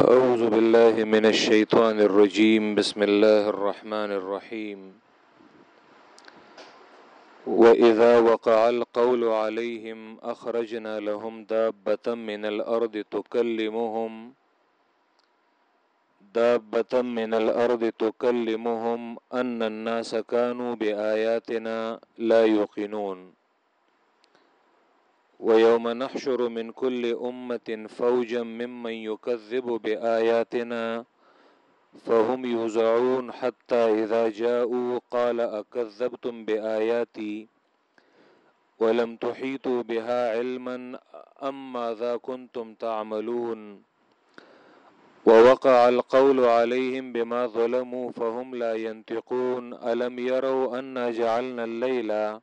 أعوذ بالله من الشيطان الرجيم. بسم الله الرحمن الرحيم. وإذا وقع القول عليهم، أخرجنا لهم دابة من الأرض تكلمهم. دابة من الأرض تكلمهم أن الناس كانوا بآياتنا لا يوقنون. ويوم نحشر من كل أمة فوجا ممن يكذب بآياتنا فهم يوزعون حتى إذا جاءوا قال أكذبتم بآياتي ولم تحيطوا بها علما أم ماذا كنتم تعملون ووقع القول عليهم بما ظلموا فهم لا ينطقون ألم يروا أنا جعلنا الليل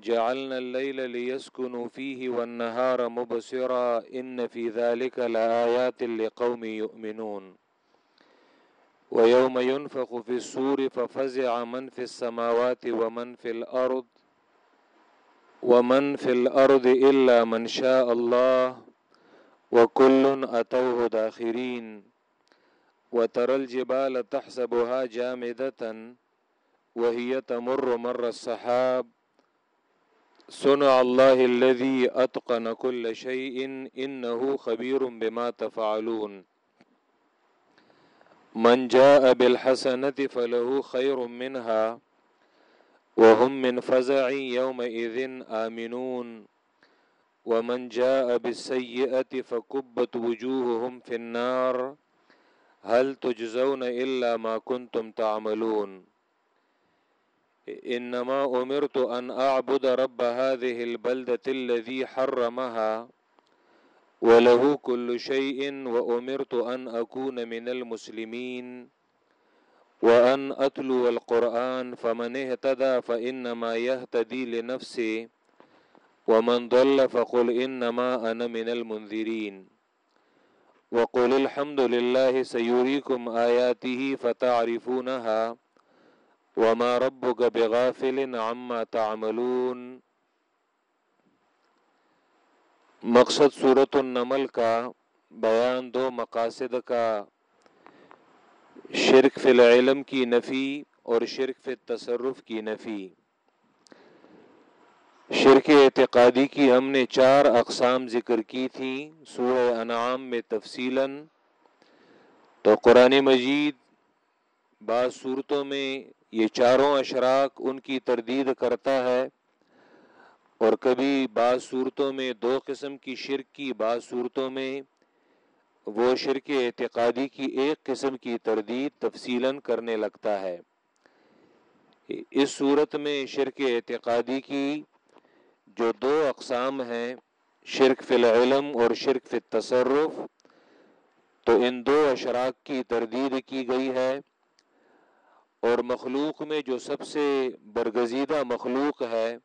جعلنا الليل ليسكنوا فيه والنهار مبصرا إن في ذلك لآيات لقوم يؤمنون. ويوم ينفخ في السور ففزع من في السماوات ومن في الأرض ومن في الأرض إلا من شاء الله وكل أتوه داخرين. وترى الجبال تحسبها جامدة وهي تمر مر السحاب. صنع الله الذي أتقن كل شيء إنه خبير بما تفعلون۔ من جاء بالحسنة فله خير منها وهم من فزع يومئذ آمنون۔ ومن جاء بالسيئة فكبت وجوههم في النار۔ هل تجزون إلا ما كنتم تعملون۔ انما امرت ان اعبد رب هذه البلده الذي حرمها وله كل شيء وامرت ان اكون من المسلمين وان اتلو القران فمن اهتدى فانما يهتدي لنفسه، ومن ضل فقل انما انا من المنذرين. وقل الحمد لله، سيريكم اياته فتعرفونها. وما ربك بغافل عما تعملون۔ مقصد صورت النمل کا بیان دو مقاصد کا۔ شرک فی العلم کی نفی اور شرک فی تصرف کی نفی۔ شرک اعتقادی کی ہم نے چار اقسام ذکر کی تھی، سورہ انعام میں تفصیلا۔ تو قرآن مجید بعض صورتوں میں یہ چاروں اشراک ان کی تردید کرتا ہے اور کبھی بعض صورتوں میں دو قسم کی شرک کی، بعض صورتوں میں وہ شرک اعتقادی کی ایک قسم کی تردید تفصیلا کرنے لگتا ہے۔ اس صورت میں شرک اعتقادی کی جو دو اقسام ہیں، شرک فی العلم اور شرک فی التصرف، تو ان دو اشراک کی تردید کی گئی ہے۔ اور مخلوق میں جو سب سے برگزیدہ مخلوق ہے،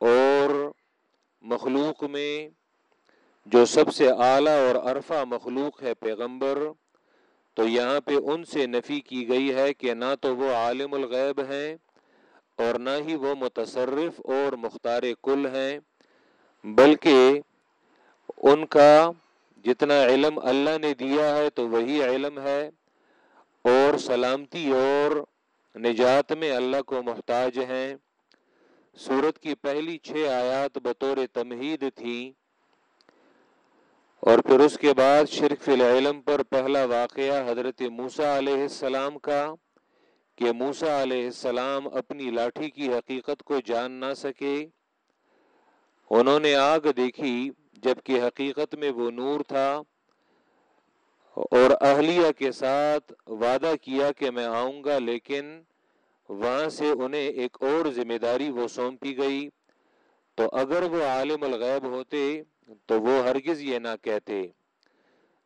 اور مخلوق میں جو سب سے اعلیٰ اور عرفہ مخلوق ہے پیغمبر، تو یہاں پہ ان سے نفی کی گئی ہے کہ نہ تو وہ عالم الغیب ہیں اور نہ ہی وہ متصرف اور مختار کل ہیں، بلکہ ان کا جتنا علم اللہ نے دیا ہے تو وہی علم ہے اور سلامتی اور نجات میں اللہ کو محتاج ہیں۔ سورت کی پہلی چھ آیات بطور تمہید تھی اور پھر اس کے بعد شرک فی العلم پر پہلا واقعہ حضرت موسا علیہ السلام کا کہ موسا علیہ السلام اپنی لاٹھی کی حقیقت کو جان نہ سکے۔ انہوں نے آگ دیکھی جبکہ حقیقت میں وہ نور تھا۔ اور اہلیہ کے ساتھ وعدہ کیا کہ میں آؤں گا، لیکن وہاں سے انہیں ایک اور ذمہ داری وہ سونپی گئی۔ تو اگر وہ عالم الغیب ہوتے، تو وہ ہرگز یہ نہ کہتے۔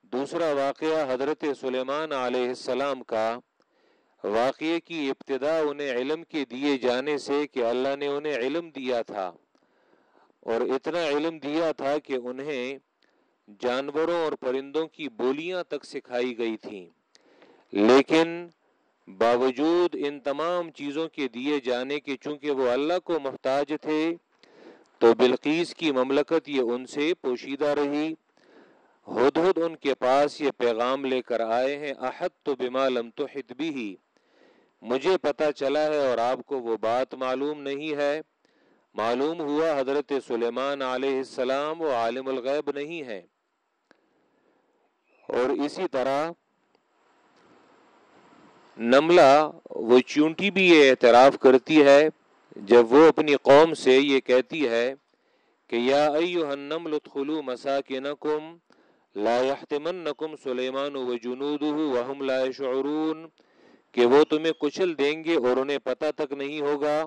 دوسرا واقعہ حضرت سلیمان علیہ السلام کا۔ واقعے کی ابتدا انہیں علم کے دیے جانے سے کہ اللہ نے انہیں علم دیا تھا۔ اور اتنا علم دیا تھا کہ انہیں جانوروں اور پرندوں کی بولیاں تک سکھائی گئی تھیں۔ لیکن باوجود ان تمام چیزوں کے دیے جانے کے چونکہ وہ اللہ کو محتاج تھے، تو بلقیس کی مملکت یہ ان سے پوشیدہ رہی۔ ہد ہد ان کے پاس یہ پیغام لے کر آئے ہیں احد تو بما لم تحد بھی مجھے پتا چلا ہے اور آپ کو وہ بات معلوم نہیں ہے۔ معلوم ہوا حضرت سلیمان علیہ السلام وہ عالم الغیب نہیں ہے اور اسی طرح نملہ وہ چونٹی بھی یہ اعتراف کرتی ہے، جب وہ اپنی قوم سے یہ کہتی ہے کہ یا ایوہ النمل ادخلوا مساکنکم لا يحتمنکم سلیمان و جنودہ وهم لا يشعرون کہ وہ تمہیں کچل دیں گے اور انہیں پتہ تک نہیں ہوگا۔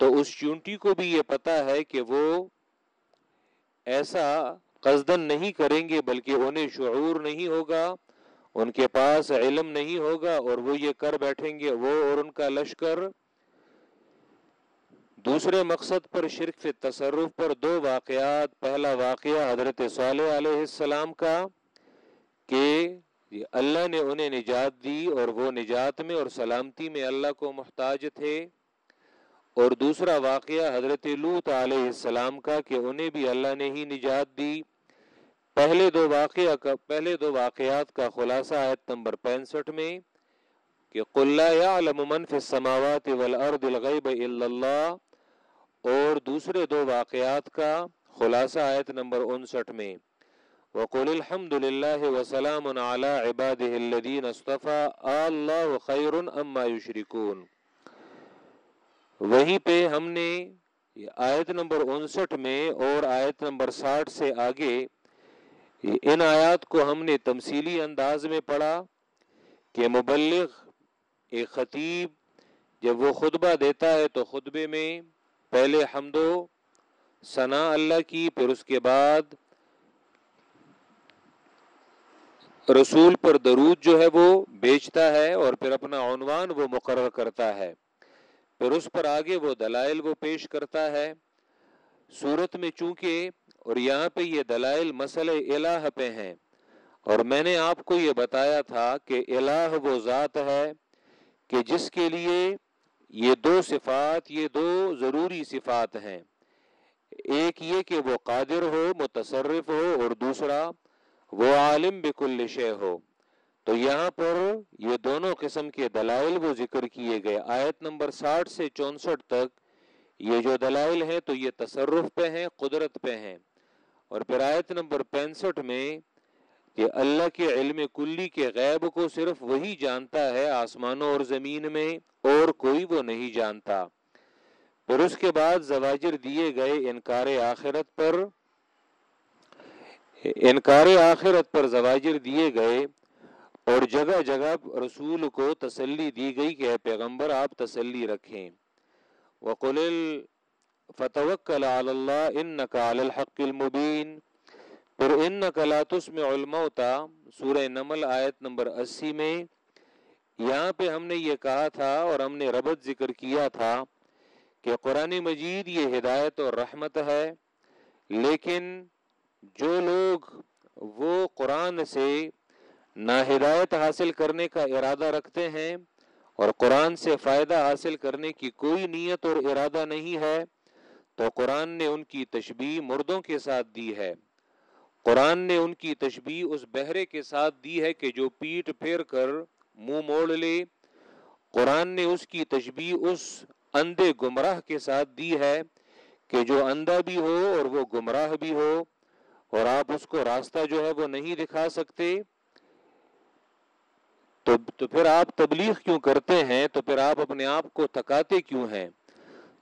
تو اس چونٹی کو بھی یہ پتا ہے کہ وہ ایسا قصدن نہیں کریں گے بلکہ انہیں شعور نہیں ہوگا، ان کے پاس علم نہیں ہوگا اور وہ یہ کر بیٹھیں گے، وہ اور ان کا لشکر۔ دوسرے مقصد پر شرک فی تصرف پر دو واقعات۔ پہلا واقعہ حضرت صالح علیہ السلام کا کہ اللہ نے انہیں نجات دی اور وہ نجات میں اور سلامتی میں اللہ کو محتاج تھے۔ اور دوسرا واقعہ حضرت لوت علیہ السلام کا کہ انہیں بھی اللہ نے ہی نجات دی۔ پہلے دو واقعہ کا پہلے دو واقعات کا خلاصہ آیت نمبر پینسٹھ میں کہ قل يعلم من في السماوات والارض الغیب الا اللہ اور دوسرے دو واقعات کا خلاصہ آیت نمبر انسٹھ میں۔ وقل الحمد لله وسلام على عباده الذين اصطفى الله خير اما يشركون وہیں پہ ہم نے آیت نمبر انسٹھ میں اور آیت نمبر ساٹھ سے آگے ان آیات کو ہم نے تمثیلی انداز میں پڑھا کہ مبلغ، ایک خطیب جب وہ خطبہ دیتا ہے تو خطبے میں پہلے حمد و ثنا اللہ کی، پھر اس کے بعد رسول پر درود جو ہے وہ بیچتا ہے اور پھر اپنا عنوان وہ مقرر کرتا ہے۔ پھر اس پر آگے وہ دلائل وہ پیش کرتا ہے، صورت میں چونکہ اور یہاں پہ یہ دلائل مسئلہ الہ پہ ہیں۔ اور میں نے آپ کو یہ بتایا تھا کہ الہ وہ ذات ہے کہ جس کے لیے یہ دو صفات، یہ دو ضروری صفات ہیں۔ ایک یہ کہ وہ قادر ہو، متصرف ہو اور دوسرا وہ عالم بکل شے ہو۔ تو یہاں پر یہ دونوں قسم کے دلائل وہ ذکر کیے گئے۔ آیت نمبر ساٹھ سے چونسٹھ تک یہ جو دلائل ہیں تو یہ تصرف پہ ہیں، قدرت پہ ہیں۔ اور پھر آیت نمبر پینسٹھ میں کہ اللہ کے علم کلی کے غیب کو صرف وہی جانتا ہے آسمانوں اور زمین میں اور کوئی وہ نہیں جانتا۔ پھر اس کے بعد زواجر دیے گئے انکار آخرت پر۔ انکار آخرت پر زواجر دیے گئے اور جگہ جگہ رسول کو تسلی دی گئی کہ پیغمبر آپ تسلی رکھیں۔ وقل فتوکل علی اللہ انک علی الحق المبین پھر انک لا تسمع الموت۔ سورہ نمل آیت نمبر اسی میں یہاں پہ ہم نے یہ کہا تھا اور ہم نے ربط ذکر کیا تھا کہ قرآن مجید یہ ہدایت اور رحمت ہے، لیکن جو لوگ وہ قرآن سے نہ ہدایت حاصل کرنے کا ارادہ رکھتے ہیں اور قرآن سے فائدہ حاصل کرنے کی کوئی نیت اور ارادہ نہیں ہے، تو قرآن نے ان کی تشبیح مردوں کے ساتھ دی ہے۔ قرآن نے ان کی تشبیح اس بہرے کے ساتھ دی ہے کہ جو پیٹ پھیر کر منہ موڑ لے۔ قرآن نے اس کی تشبیح اس اندھے گمراہ کے ساتھ دی ہے کہ جو اندھا بھی ہو اور وہ گمراہ بھی ہو، اور آپ اس کو راستہ جو ہے وہ نہیں دکھا سکتے۔ تو تو پھر آپ تبلیغ کیوں کرتے ہیں؟ تو پھر آپ اپنے آپ کو تھکاتے کیوں ہیں؟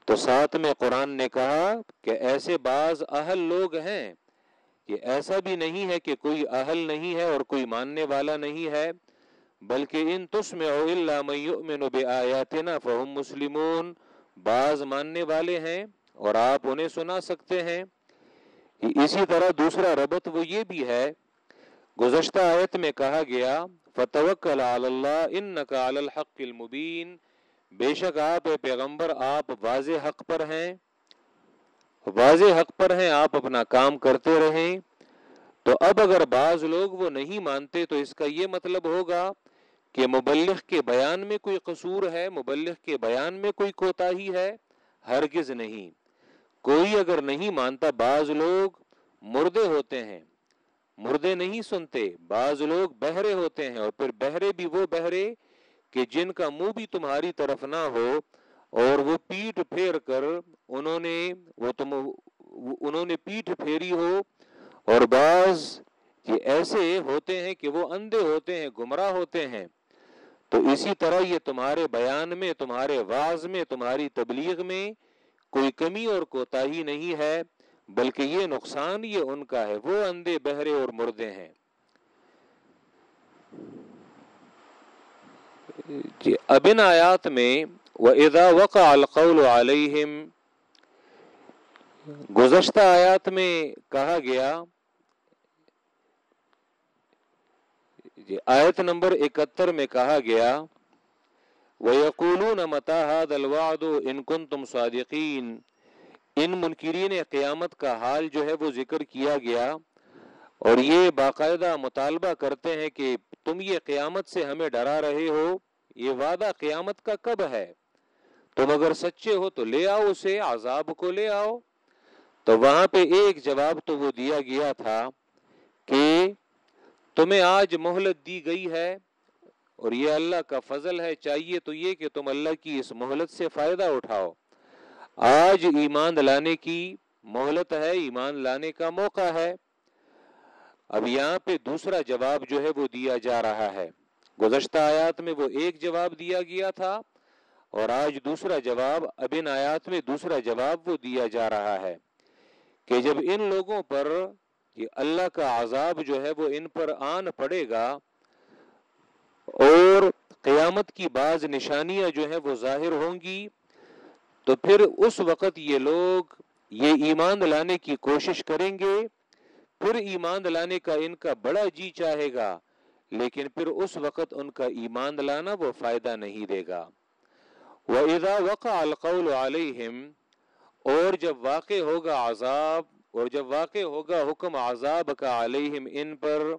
تو ساتھ میں قرآن نے کہا کہ ایسے بعض اہل لوگ ہیں یہ ایسا بھی نہیں ہے کہ کوئی اہل نہیں ہے اور کوئی ماننے والا نہیں ہے، بلکہ ان تسم آیاتنا فہم مسلمون۔ بعض ماننے والے ہیں اور آپ انہیں سنا سکتے ہیں۔ اسی طرح دوسرا ربط وہ یہ بھی ہے، گزشتہ آیت میں کہا گیا فتوکل علی اللہ انک علی الحق المبین۔ بے شک آپ پیغمبر، آپ واضح حق پر ہیں۔ واضح حق پر ہیں، آپ اپنا کام کرتے رہیں۔ تو اب اگر بعض لوگ وہ نہیں مانتے، تو اس کا یہ مطلب ہوگا کہ مبلغ کے بیان میں کوئی قصور ہے، مبلغ کے بیان میں کوئی کوتا ہی ہے، ہرگز نہیں۔ کوئی اگر نہیں مانتا، بعض لوگ مردے ہوتے ہیں۔ مردے نہیں سنتے، بعض لوگ بہرے ہوتے ہیں اور پھر بہرے بھی وہ بہرے کہ جن کا منہ بھی تمہاری طرف نہ ہو اور وہ پیٹ پھیر کر انہوں نے، وہ تم، انہوں نے پیٹ پھیری ہو اور بعض یہ ایسے ہوتے ہیں کہ وہ اندھے ہوتے ہیں، گمراہ ہوتے ہیں۔ تو اسی طرح یہ تمہارے بیان میں، تمہارے واز میں، تمہاری تبلیغ میں کوئی کمی اور کوتا نہیں ہے۔ بلکہ یہ نقصان یہ ان کا ہے، وہ اندھے، بہرے اور مردے ہیں۔ جی ابن آیات میں وہ ادا وقع القول علیہم گزشتہ آیات میں کہا گیا جی آیت نمبر اکہتر میں کہا گیا وہ یقول متحد الواد ان کن تم صادقین ان منکرین قیامت کا حال جو ہے وہ ذکر کیا گیا اور یہ باقاعدہ مطالبہ کرتے ہیں کہ تم یہ قیامت سے ہمیں ڈرا رہے ہو، یہ وعدہ قیامت کا کب ہے؟ تم اگر سچے ہو تو لے آؤ اسے، عذاب کو لے آؤ۔ تو وہاں پہ ایک جواب تو وہ دیا گیا تھا کہ تمہیں آج مہلت دی گئی ہے اور یہ اللہ کا فضل ہے، چاہیے تو یہ کہ تم اللہ کی اس مہلت سے فائدہ اٹھاؤ۔ آج ایمان لانے کی مہلت ہے، ایمان لانے کا موقع ہے۔ اب یہاں پہ دوسرا جواب جو ہے وہ دیا جا رہا ہے۔ گزشتہ آیات میں وہ ایک جواب دیا گیا تھا اور آج دوسرا جواب، اب ان آیات میں دوسرا جواب وہ دیا جا رہا ہے کہ جب ان لوگوں پر یہ اللہ کا عذاب جو ہے وہ ان پر آن پڑے گا اور قیامت کی بعض نشانیاں جو ہیں وہ ظاہر ہوں گی تو پھر اس وقت یہ لوگ یہ ایمان لانے کی کوشش کریں گے، پھر ایمان لانے کا ان کا بڑا جی چاہے گا، لیکن پھر اس وقت ان کا ایمان لانا وہ فائدہ نہیں دے گا۔ وَإِذَا وَقَعَ الْقَوْلُ عَلَيْهِمْ، اور جب واقع ہوگا عذاب، اور جب واقع ہوگا حکم عذاب کا علیہم ان پر،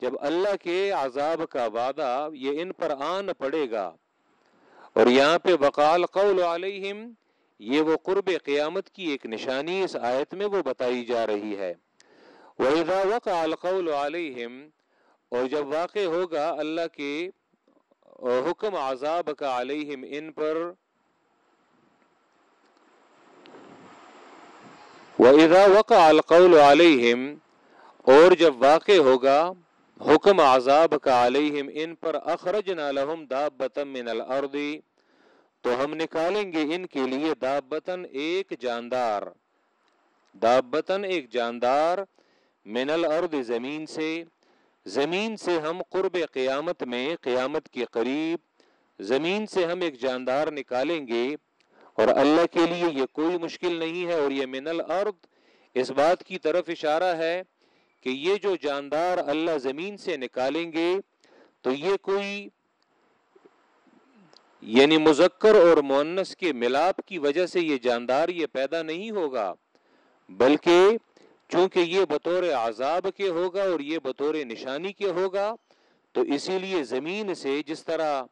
جب اللہ کے عذاب کا وعدہ یہ ان پر آن پڑے گا اور یہاں پہ وقال قول علیہم، یہ وہ قرب قیامت کی ایک نشانی اس آیت میں وہ بتائی جا رہی ہے۔ وَإِذَا وَقَعَ الْقَوْلُ عَلَيْهِمْ، اور جب واقع ہوگا اللہ کے حکم عذاب کا علیہم ان پر، وَإِذَا وَقَعَ الْقَوْلُ عَلَيْهِمْ، اور جب واقع ہوگا حکم عذاب کا علیہم، ان پر اخرجنا لهم دابتا من الارض، تو ہم نکالیں گے ان کے لیے دابتن ایک جاندار۔ دابتن ایک جاندار من الارض، زمین سے۔ زمین سے ہم قرب قیامت میں، قیامت کے قریب زمین سے ہم ایک جاندار نکالیں گے۔ اور اللہ کے لیے یہ کوئی مشکل نہیں ہے، اور یہ من الارض۔ اس بات کی طرف اشارہ ہے کہ یہ جو جاندار اللہ زمین سے نکالیں گے، تو یہ کوئی یعنی مذکر اور مونس کے ملاپ کی وجہ سے یہ جاندار یہ پیدا نہیں ہوگا، بلکہ چونکہ یہ بطور عذاب کے ہوگا اور یہ بطور نشانی کے ہوگا، تو اسی لیے زمین سے جس طرح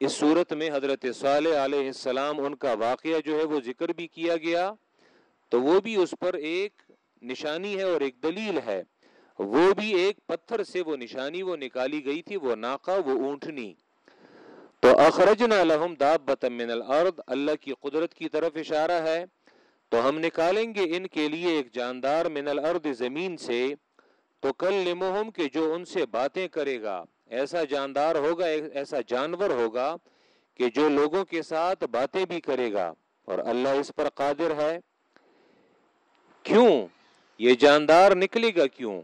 اس صورت میں حضرت صالح علیہ السلام ان کا واقعہ جو ہے وہ ذکر بھی کیا گیا، تو وہ بھی اس پر ایک نشانی ہے اور ایک دلیل ہے۔ وہ بھی ایک پتھر سے وہ نشانی وہ نکالی گئی تھی، وہ ناکا وہ اونٹنی۔ تو اخرجنا لهم دابتا من الارض، اللہ کی قدرت کی طرف اشارہ ہے۔ تو ہم نکالیں گے ان کے لیے ایک جاندار من الارض زمین سے۔ تو کل لمحم کہ جو ان سے باتیں کرے گا۔ ایسا جاندار ہوگا، ایسا جانور ہوگا کہ جو لوگوں کے ساتھ باتیں بھی کرے گا۔ اور اللہ اس پر قادر ہے۔ کیوں؟ یہ جاندار نکلے گا کیوں؟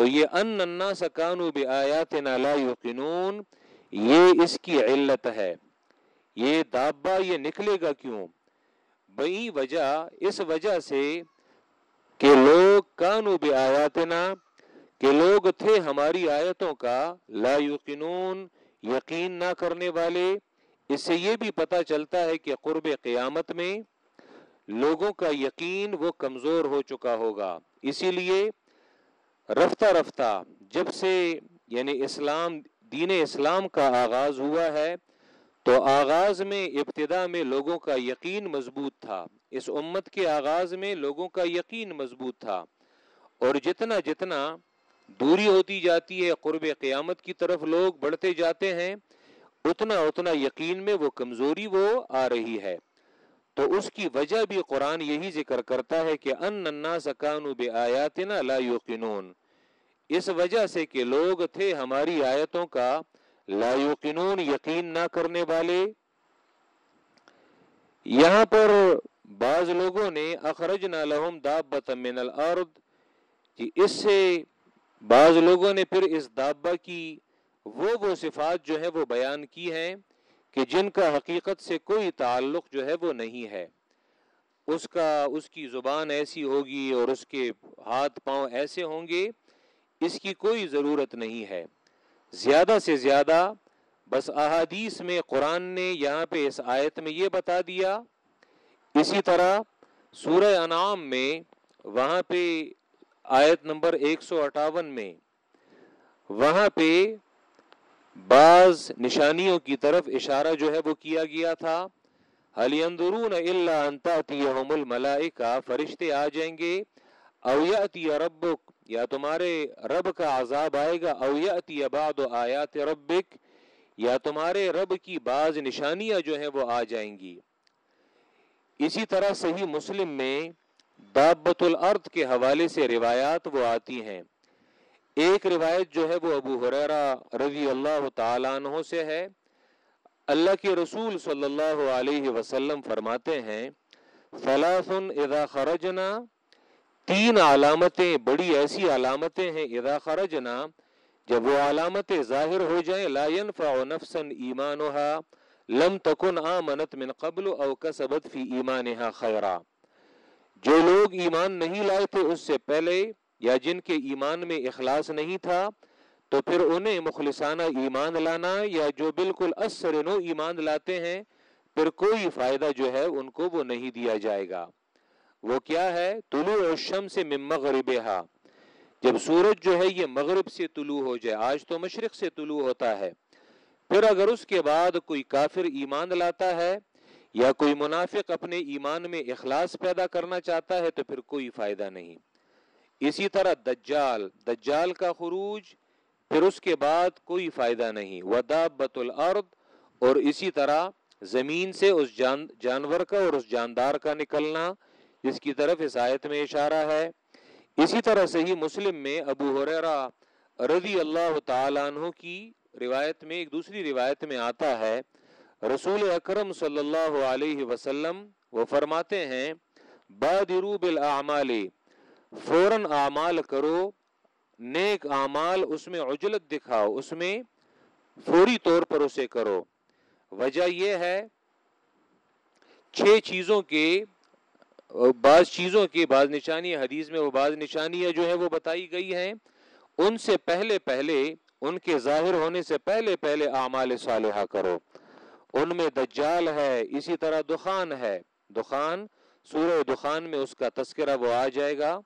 تو یہ ان الناس کانو بآیاتنا لا یقنون یہ اس کی علت ہے۔ یہ دابا یہ نکلے گا کیوں؟ بئی وجہ، اس وجہ سے کہ لوگ کانو بآیاتنا، کہ لوگ تھے ہماری آیتوں کا لا یقنون یقین نہ کرنے والے۔ اس سے یہ بھی پتا چلتا ہے کہ قرب قیامت میں لوگوں کا یقین وہ کمزور ہو چکا ہوگا۔ اسی لیے رفتہ رفتہ جب سے یعنی اسلام دین اسلام کا آغاز ہوا ہے، تو آغاز میں ابتدا میں لوگوں کا یقین مضبوط تھا۔ اس امت کے آغاز میں لوگوں کا یقین مضبوط تھا۔ اور جتنا جتنا دوری ہوتی جاتی ہے قرب قیامت کی طرف لوگ بڑھتے جاتے ہیں، اتنا اتنا یقین میں وہ کمزوری وہ آ رہی ہے۔ تو اس کی وجہ بھی قرآن یہی ذکر کرتا ہے کہ ان ننا سکانو بے آیاتنا لا یقینون اس وجہ سے کہ لوگ تھے ہماری آیتوں کا لا یقینون یقین نہ کرنے والے۔ یہاں پر بعض لوگوں نے اخرج نہ لہم دابت من الارض۔ کہ اس سے بعض لوگوں نے پھر اس دابا کی وہ وہ صفات جو ہے وہ بیان کی ہیں کہ جن کا حقیقت سے کوئی تعلق جو ہے وہ نہیں ہے۔ اس کا، اس کی زبان ایسی ہوگی اور اس کے ہاتھ پاؤں ایسے ہوں گے اس کی کوئی ضرورت نہیں ہے۔ زیادہ سے زیادہ بس احادیث میں قرآن نے یہاں پہ اس آیت میں یہ بتا دیا۔ اسی طرح سورہ انعام میں وہاں پہ آیت نمبر ایک سو اٹھاون میں وہاں پہ بعض نشانیوں کی طرف اشارہ جو ہے وہ کیا گیا تھا۔ حلی اندرون اللہ انتاتیہم الملائکہ فرشتے آ جائیں گے۔ او یأتی ربک یا تمہارے رب کا عذاب آئے گا، او یأتی بعد آیات ربک، یا تمہارے رب کی بعض نشانیاں جو ہیں وہ آ جائیں گی۔ اسی طرح صحیح مسلم میں دابت الارض کے حوالے سے روایات وہ آتی ہیں۔ ایک روایت جو ہے وہ ابو حریرہ رضی اللہ تعالیٰ عنہ سے ہے۔ اللہ کے رسول صلی اللہ علیہ وسلم فرماتے ہیں فلاثن اذا خرجنا تین علامتیں، بڑی ایسی علامتیں ہیں، اذا خرجنا، جب وہ علامتیں ظاہر ہو جائیں، لا ينفع نفسا ایمانها، لم تکن آمنت من قبل او کسبت فی ایمانها خیرا۔ جو لوگ ایمان نہیں لائے تھے اس سے پہلے، یا جن کے ایمان میں اخلاص نہیں تھا، تو پھر انہیں مخلصانہ ایمان لانا، یا جو بالکل اثر نو ایمان لاتے ہیں، پھر کوئی فائدہ جو ہے، ان کو وہ نہیں دیا جائے گا۔ وہ کیا ہے؟ طلوع الشمس من مغربها۔ جب سورج جو ہے یہ مغرب سے طلوع ہو جائے، آج تو مشرق سے طلوع ہوتا ہے، پھر اگر اس کے بعد کوئی کافر ایمان لاتا ہے یا کوئی منافق اپنے ایمان میں اخلاص پیدا کرنا چاہتا ہے تو پھر کوئی فائدہ نہیں۔ اسی طرح دجال دجال کا خروج، پھر اس کے بعد کوئی فائدہ نہیں۔ ودابت الارض، اور اسی طرح زمین سے اس جان، جانور کا اور اس جاندار کا نکلنا۔ جس کی طرف اس آیت میں اشارہ ہے۔ اسی طرح صحیح مسلم میں ابو حریرہ رضی اللہ تعالیٰ عنہ کی روایت میں، ایک دوسری روایت میں آتا ہے۔ رسول اکرم صلی اللہ علیہ وسلم وہ فرماتے ہیں، بادرو بالاعمال فوراً اعمال کرو، نیک اعمال اس میں عجلت دکھاؤ، اس میں فوری طور پر اسے کرو۔ وجہ یہ ہے، چھ چیزوں کے بعض چیزوں کی، بعض نشانی حدیث میں وہ بعض نشانیاں جو ہے وہ بتائی گئی ہیں۔ ان سے پہلے پہلے، ان کے ظاہر ہونے سے پہلے پہلے اعمال صالحہ کرو۔ ان میں دجال ہے، اسی طرح دخان ہے۔ دخان، سورہ دخان میں اس کا تذکرہ وہ آ جائے گا۔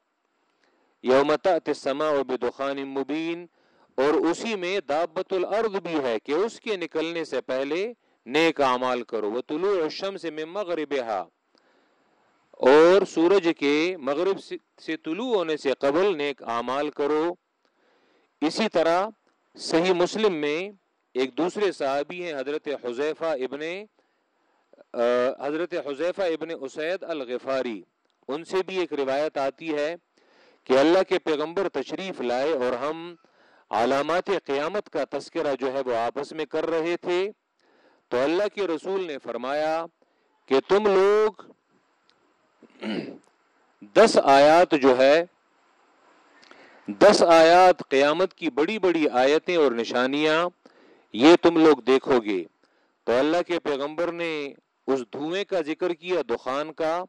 بدخان مبین، اور اسی میں دابت الارض بھی ہے کہ اس کے نکلنے سے پہلے نیک اعمال کرو۔ وہ طلوع الشمس میں مغرب اور سورج کے مغرب سے طلوع ہونے سے قبل نیک اعمال کرو۔ اسی طرح صحیح مسلم میں ایک دوسرے صحابی ہیں، حضرت حذیفہ ابن حضرت حذیفہ ابن اسید الغفاری۔ ان سے بھی ایک روایت آتی ہے کہ اللہ کے پیغمبر تشریف لائے اور ہم علامات قیامت کا تذکرہ جو ہے وہ آپس میں کر رہے تھے۔ تو اللہ کے رسول نے فرمایا کہ تم لوگ دس آیات جو ہے، دس آیات قیامت کی بڑی بڑی آیتیں اور نشانیاں، یہ تم لوگ دیکھو گے۔ تو اللہ کے پیغمبر نے اس دھوئیں کا ذکر کیا، دخان کا،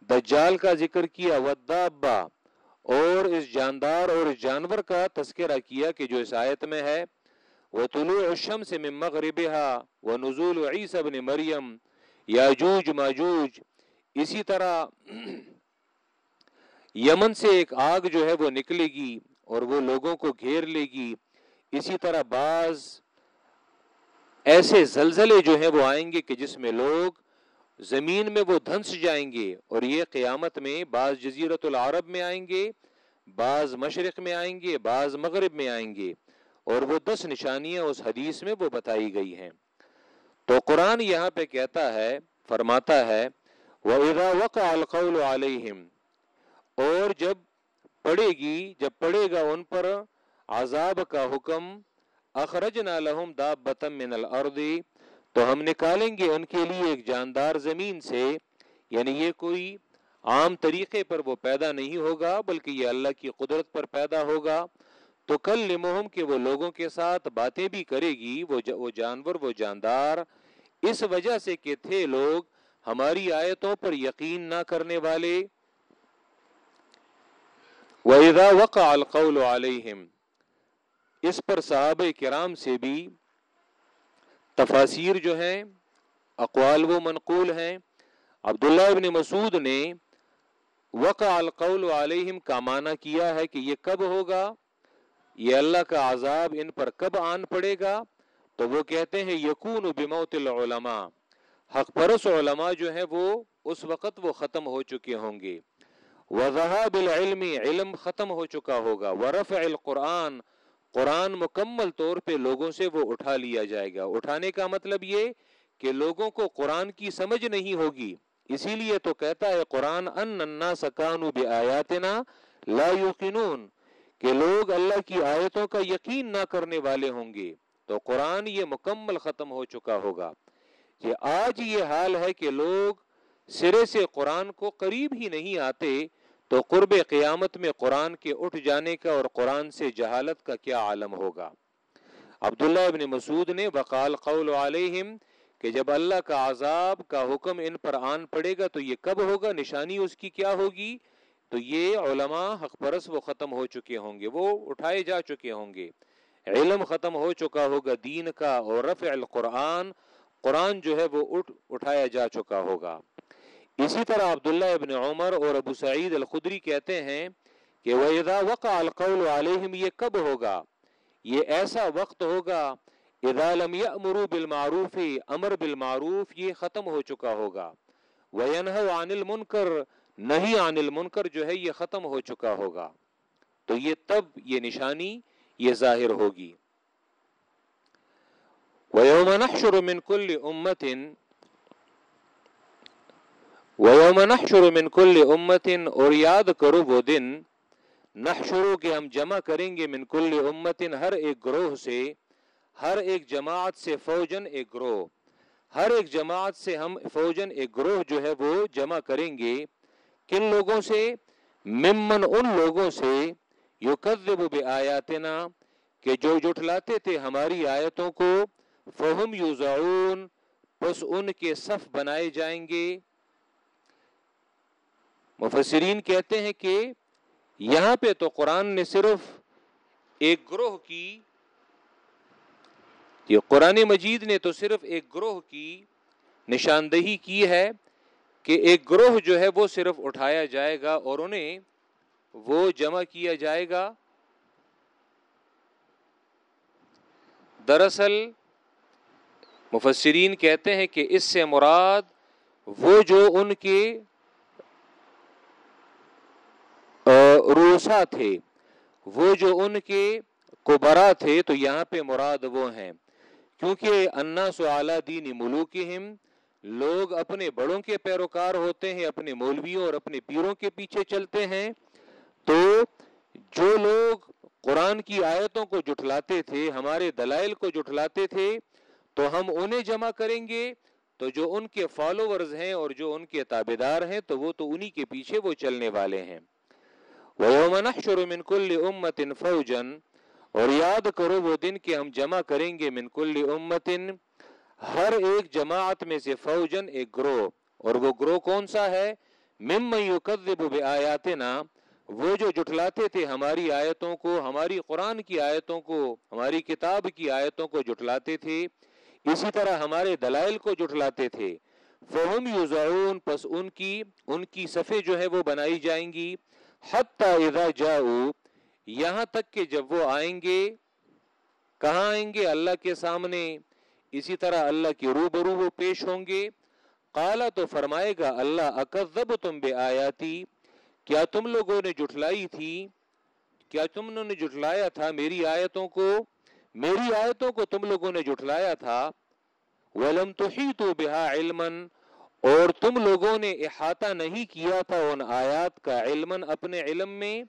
دجال کا ذکر کیا ودابا اور اس جاندار اور اس جانور کا تذکرہ کیا کہ جو اس آیت میں ہے وہ طلوع الشمس من مغربها ونزول عیسی بن مریم یاجوج ماجوج اسی طرح یمن سے ایک آگ جو ہے وہ نکلے گی اور وہ لوگوں کو گھیر لے گی۔ اسی طرح بعض ایسے زلزلے جو ہیں وہ آئیں گے کہ جس میں لوگ زمین میں وہ دھنس جائیں گے اور یہ قیامت میں بعض جزیرت العرب میں آئیں گے، بعض مشرق میں آئیں گے، بعض مغرب میں آئیں گے۔ اور وہ دس نشانیاں اس حدیث میں وہ بتائی گئی ہیں۔ تو قرآن یہاں پہ کہتا ہے، فرماتا ہے وَإِذَا وَقَعَ الْقَوْلُ عَلَيْهِمْ، اور جب پڑے گی، جب پڑے گا ان پر عذاب کا حکم، اخرجنا لهم دابة من الارض، تو ہم نکالیں گے ان کے لیے ایک جاندار زمین سے یعنی یہ کوئی عام طریقے پر وہ پیدا نہیں ہوگا، بلکہ یہ اللہ کی قدرت پر پیدا ہوگا۔ تو کل لمحم کہ وہ لوگوں کے ساتھ باتیں بھی کرے گی وہ جانور، وہ جاندار، اس وجہ سے کہ تھے لوگ ہماری آیتوں پر یقین نہ کرنے والے۔ وَإِذَا وَقَعَ الْقَوْلُ عَلَيْهِمْ، اس پر صحابہ کرام سے بھی تفاسیر جو ہیں، اقوال وہ منقول ہیں۔ عبداللہ ابن مسعود نے وقع القول علیہم کا معنی کیا ہے کہ یہ کب ہوگا؟ یہ اللہ کا عذاب ان پر کب آن پڑے گا؟ تو وہ کہتے ہیں یقون بموت العلماء۔ حق پرس علماء جو ہیں وہ اس وقت وہ ختم ہو چکے ہوں گے۔ وضحاب العلم، علم ختم ہو چکا ہوگا۔ ورفع القرآن، قرآن مکمل طور پہ لوگوں سے وہ اٹھا لیا جائے گا۔ اٹھانے کا مطلب یہ کہ لوگوں کو قرآن کی سمجھ نہیں ہوگی۔ اسی لیے تو کہتا ہے قرآن ان سکانو بآیاتنا لا یقینون کہ لوگ اللہ کی آیتوں کا یقین نہ کرنے والے ہوں گے۔ تو قرآن یہ مکمل ختم ہو چکا ہوگا۔ کہ آج یہ حال ہے کہ لوگ سرے سے قرآن کو قریب ہی نہیں آتے، تو قرب قیامت میں قرآن کے اٹھ جانے کا اور قرآن سے جہالت کا کیا عالم ہوگا؟ عبداللہ ابن مسعود نے وقال قول علیہم کہ جب اللہ کا عذاب کا حکم ان پر آن پڑے گا تو یہ کب ہوگا؟ نشانی اس کی کیا ہوگی؟ تو یہ علماء حق پرس وہ ختم ہو چکے ہوں گے، وہ اٹھائے جا چکے ہوں گے۔ علم ختم ہو چکا ہوگا دین کا اور رفع القرآن قرآن جو ہے وہ اٹھ اٹھایا جا چکا ہوگا۔ اسی طرح عبداللہ ابن عمر اور ابو سعید الخدری کہتے ہیں کہ وَإِذَا وَقَعَ الْقَوْلُ عَلَيْهِمْ یہ کب ہوگا؟ یہ ایسا وقت ہوگا، اذا لم يأمروا بالمعروف، امر بالمعروف، یہ ختم ہو چکا ہوگا۔ وَيَنْهَوْ عَنِ الْمُنْكَرْ نہیں عن المنکر جو ہے یہ ختم ہو چکا ہوگا۔ تو یہ تب یہ نشانی، یہ ظاہر ہوگی۔ وَيَوْمَ نَحْشُرُ مِنْ كُلِّ أُمَّةٍ وَيَوْمَ نَحْشُرُ مِنْ كُلِّ أُمَّةٍ اور یاد کرو وہ دن نحشرو کہ ہم جمع کریں گے من کل امتن ہر ایک گروہ سے، ہر ایک جماعت سے فوجن ایک گروہ۔ ہر ایک جماعت سے ہم فوجن ایک گروہ جو ہے وہ جمع کریں گے۔ کن لوگوں سے؟ ممن ان لوگوں سے یکذب بآیاتنا کہ جو جٹلاتے تھے ہماری آیتوں کو فہم یوزعون، پس ان کے صف بنائے جائیں گے۔ مفسرین کہتے ہیں کہ یہاں پہ تو قرآن نے صرف ایک گروہ کی، یہ قرآن مجید نے تو صرف ایک گروہ کی نشاندہی کی ہے کہ ایک گروہ جو ہے وہ صرف اٹھایا جائے گا اور انہیں وہ جمع کیا جائے گا۔ دراصل مفسرین کہتے ہیں کہ اس سے مراد وہ جو ان کے روسا تھے، وہ جو ان کے کبرا تھے، تو یہاں پہ مراد وہ ہیں۔ کیونکہ انا سعلا دین ملوکہم، لوگ اپنے بڑوں کے پیروکار ہوتے ہیں، اپنے مولویوں اور اپنے پیروں کے پیچھے چلتے ہیں۔ تو جو لوگ قرآن کی آیتوں کو جٹلاتے تھے، ہمارے دلائل کو جٹلاتے تھے تو ہم انہیں جمع کریں گے۔ تو جو ان کے فالوورز ہیں اور جو ان کے تابے دار ہیں، تو وہ تو انہی کے پیچھے وہ چلنے والے ہیں۔ وَيَوْمَ نَحْشُرُ مِنْ كُلِّ أُمَّةٍ فَوْجًا۔ اور یاد کرو وہ دن کہ ہم جمع کریں گے من کل امتن ہر ایک جماعت میں سے فوجن ایک گروہ۔ اور وہ گروہ کون سا ہے؟ مم یکذب بآیاتنا وہ جو جٹلاتے تھے ہماری آیتوں کو، ہماری قرآن کی آیتوں کو، ہماری کتاب کی آیتوں کو جٹلاتے تھے۔ اسی طرح ہمارے دلائل کو جٹلاتے تھے۔ فہم یوزعون پس ان کی ان کی صفحے جو ہے وہ بنائی جائیں گی۔ حتی اذا جاؤ یہاں تک کہ جب وہ آئیں گے، کہاں آئیں گے؟ اللہ کے سامنے۔ اسی طرح اللہ کی روبرو وہ پیش ہوں گے۔ قالا تو فرمائے گا، اللہ اکذب تم بے آیاتی کیا تم لوگوں نے جٹلائی تھی؟ کیا تم نے جٹلایا تھا میری آیتوں کو؟ میری آیتوں کو تم لوگوں نے جٹلایا تھا۔ ولم تو ہی تو بہا علم اور تم لوگوں نے احاطہ نہیں کیا تھا ان آیات کا علم اپنے علم میں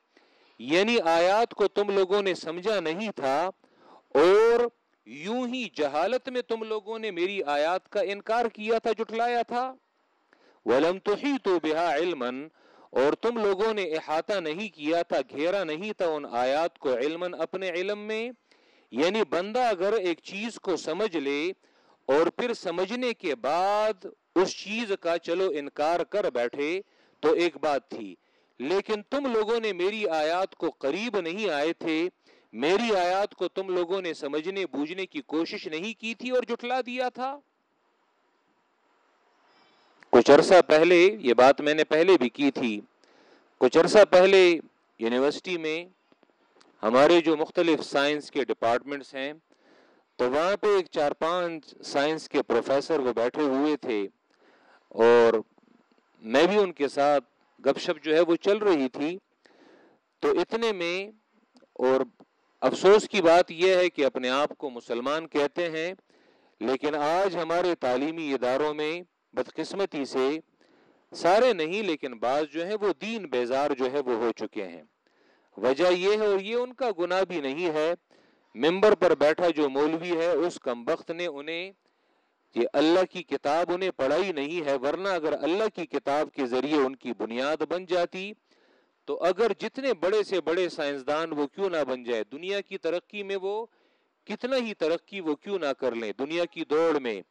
یعنی آیات کو تم لوگوں نے سمجھا نہیں تھا، اور یوں ہی جہالت میں تم لوگوں نے میری آیات کا انکار کیا تھا جٹلایا تھا۔ ولم تو ہی تو بہا علم اور تم لوگوں نے احاطہ نہیں کیا تھا، گھیرا نہیں تھا ان آیات کو علم اپنے علم میں۔ یعنی بندہ اگر ایک چیز کو سمجھ لے اور پھر سمجھنے کے بعد اس چیز کا چلو انکار کر بیٹھے تو ایک بات تھی، لیکن تم لوگوں نے میری آیات کو قریب نہیں آئے تھے، میری آیات کو تم لوگوں نے سمجھنے بوجھنے کی کوشش نہیں کی تھی اور جٹلا دیا تھا۔ کچھ عرصہ پہلے، یہ بات میں نے پہلے بھی کی تھی، کچھ عرصہ پہلے یونیورسٹی میں ہمارے جو مختلف سائنس کے ڈپارٹمنٹس ہیں تو وہاں پہ ایک چار پانچ سائنس کے پروفیسر وہ بیٹھے ہوئے تھے اور میں بھی ان کے ساتھ گپ شپ جو ہے وہ چل رہی تھی۔ تو اتنے میں اور افسوس کی بات یہ ہے کہ اپنے آپ کو مسلمان کہتے ہیں، لیکن آج ہمارے تعلیمی اداروں میں بدقسمتی سے سارے نہیں، لیکن بعض جو ہے وہ دین بیزار جو ہے وہ ہو چکے ہیں۔ وجہ یہ ہے اور یہ ان کا گناہ بھی نہیں ہے ممبر پر بیٹھا جو مولوی ہے، اس کم وقت نے انہیں یہ اللہ کی کتاب انہیں پڑھائی نہیں ہے، ورنہ اگر اللہ کی کتاب کے ذریعے ان کی بنیاد بن جاتی، تو اگر جتنے بڑے سے بڑے سائنسدان وہ کیوں نہ بن جائے؟ دنیا کی ترقی میں وہ کتنا ہی ترقی وہ کیوں نہ کر لیں؟ دنیا کی دوڑ میں۔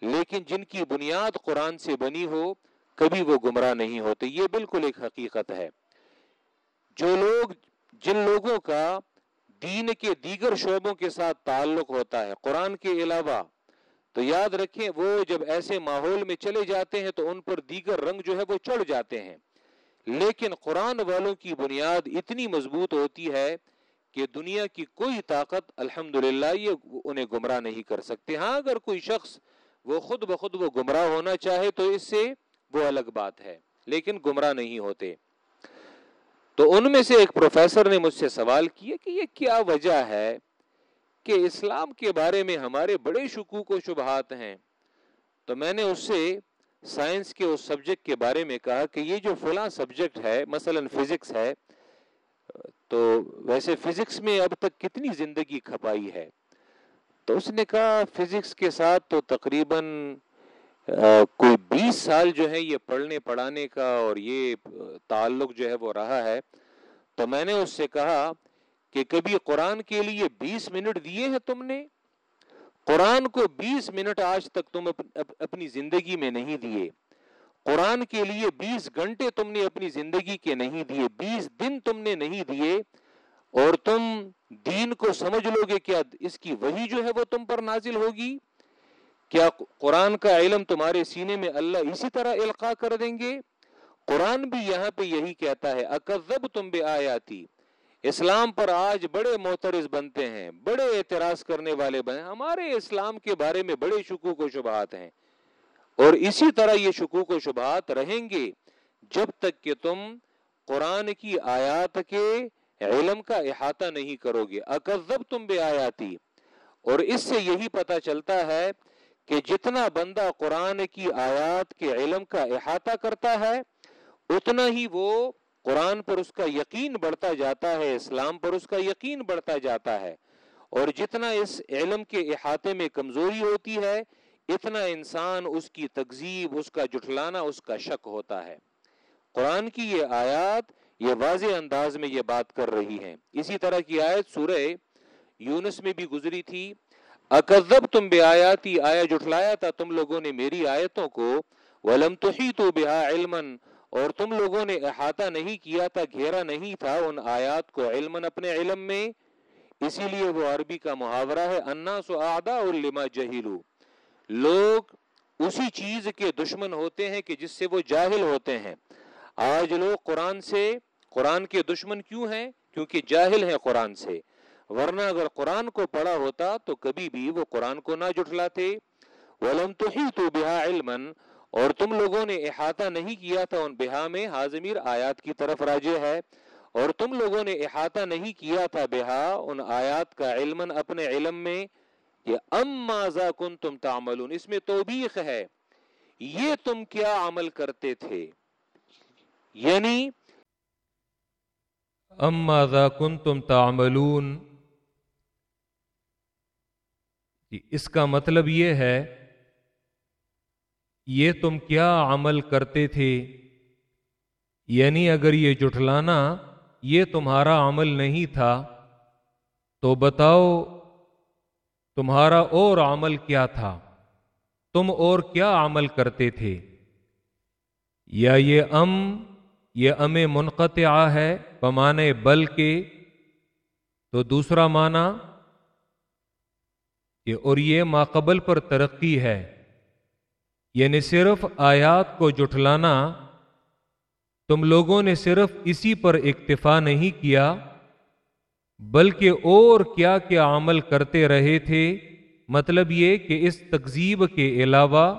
لیکن جن کی بنیاد قرآن سے بنی ہو، کبھی وہ گمراہ نہیں ہوتے۔ یہ بالکل ایک حقیقت ہے۔ جو لوگ، جن لوگوں کا دین کے دیگر شعبوں کے ساتھ تعلق ہوتا ہے، قرآن کے علاوہ۔ تو یاد رکھیں، وہ جب ایسے ماحول میں چلے جاتے ہیں تو ان پر دیگر رنگ جو ہے وہ چڑھ جاتے ہیں۔ لیکن قرآن والوں کی بنیاد اتنی مضبوط ہوتی ہے کہ دنیا کی کوئی طاقت، الحمدللہ، یہ انہیں گمراہ نہیں کر سکتے۔ ہاں اگر کوئی شخص وہ خود بخود وہ گمراہ ہونا چاہے تو اس سے وہ الگ بات ہے، لیکن گمراہ نہیں ہوتے۔ تو ان میں سے ایک پروفیسر نے مجھ سے سوال کیا کہ یہ کیا وجہ ہے کہ اسلام کے بارے میں ہمارے بڑے شکوک و شبہات ہیں؟ تو میں نے اس سے سائنس کے اس سبجیکٹ کے بارے میں کہا کہ یہ جو فلاں سبجیکٹ ہے، مثلا فزکس ہے، تو ویسے فزکس میں اب تک کتنی زندگی کھپائی ہے؟ تو اس نے کہا فزکس کے ساتھ تو تقریباً کوئی بیس سال جو ہے یہ پڑھنے پڑھانے کا اور یہ تعلق جو ہے وہ رہا ہے، تو میں نے اس سے کہا کہ کبھی قرآن کے لیے بیس منٹ دیے ہیں تم نے؟ قرآن کو بیس منٹ آج تک تم اپنی زندگی میں نہیں دیے۔ قرآن کے لیے بیس گھنٹے تم نے اپنی زندگی کے نہیں دیے، بیس دن تم نے نہیں دیے۔ اور تم دین کو سمجھ لو گے کیا اس کی وہی جو ہے وہ تم پر نازل ہوگی؟ کیا قرآن کا علم تمہارے سینے میں اللہ اسی طرح القا کر دیں گے؟ قرآن بھی یہاں پہ یہی کہتا ہے، اکذب تم بے آیاتی اسلام پر آج بڑے محترز بنتے ہیں، بڑے اعتراض کرنے والے بنے ہمارے اسلام کے بارے میں بڑے شکوک و شبہات ہیں۔ اور اسی طرح یہ شکوک و شبہات رہیں گے جب تک کہ تم قرآن کی آیات کے علم کا احاطہ نہیں کرو گے۔ اکذب تم بے آیاتی اور اس سے یہی پتا چلتا ہے کہ جتنا بندہ قرآن کی آیات کے علم کا احاطہ کرتا ہے، اتنا ہی وہ قرآن پر اس کا یقین بڑھتا جاتا ہے، اسلام پر اس کا یقین بڑھتا جاتا ہے۔ اور جتنا اس علم کے احاطے میں کمزوری ہوتی ہے، اتنا انسان اس کی تکزیب اس کا جٹلانا اس کا شک ہوتا ہے۔ قرآن کی یہ آیات، یہ واضح انداز میں یہ بات کر رہی ہیں۔ اسی طرح کی آیت سورہ یونس میں بھی گزری تھی۔ اکذب تم بے آیاتی آیا جٹلایا تھا تم لوگوں نے میری آیتوں کو، ولم تحیطوا بها علما، اور تم لوگوں نے احاطہ نہیں کیا تھا، گھیرا نہیں تھا ان آیات کو علم اپنے علم میں؟ اسی لیے وہ عربی کا محاورہ ہے انا سو آدا لما جہلو لوگ اسی چیز کے دشمن ہوتے ہیں کہ جس سے وہ جاہل ہوتے ہیں۔ آج لوگ قرآن سے، قرآن کے دشمن کیوں ہیں؟ کیونکہ جاہل ہیں قرآن سے۔ ورنہ اگر قرآن کو پڑھا ہوتا تو کبھی بھی وہ قرآن کو نہ جٹلاتے ولم تو بہا علم اور تم لوگوں نے احاطہ نہیں کیا تھا ان بہا میں، حاضمیر آیات کی طرف راجع ہے۔ اور تم لوگوں نے احاطہ نہیں کیا تھا بہا ان آیات کا علم اپنے علم میں کہ ام ماضا کن تم تعملون، اس میں توبیخ ہے۔ یہ تم کیا عمل کرتے تھے؟ یعنی ام ماضا کن تم تعملون اس کا مطلب یہ ہے، یہ تم کیا عمل کرتے تھے؟ یعنی اگر یہ جٹلانا یہ تمہارا عمل نہیں تھا، تو بتاؤ تمہارا اور عمل کیا تھا؟ تم اور کیا عمل کرتے تھے؟ یا یہ ام یہ ام منقطع ہے پمانے بل کے، تو دوسرا معنی کہ اور یہ ماقبل پر ترقی ہے۔ یعنی صرف آیات کو جٹلانا تم لوگوں نے صرف اسی پر اکتفا نہیں کیا، بلکہ اور کیا کیا عمل کرتے رہے تھے۔ مطلب یہ کہ اس تقزیب کے علاوہ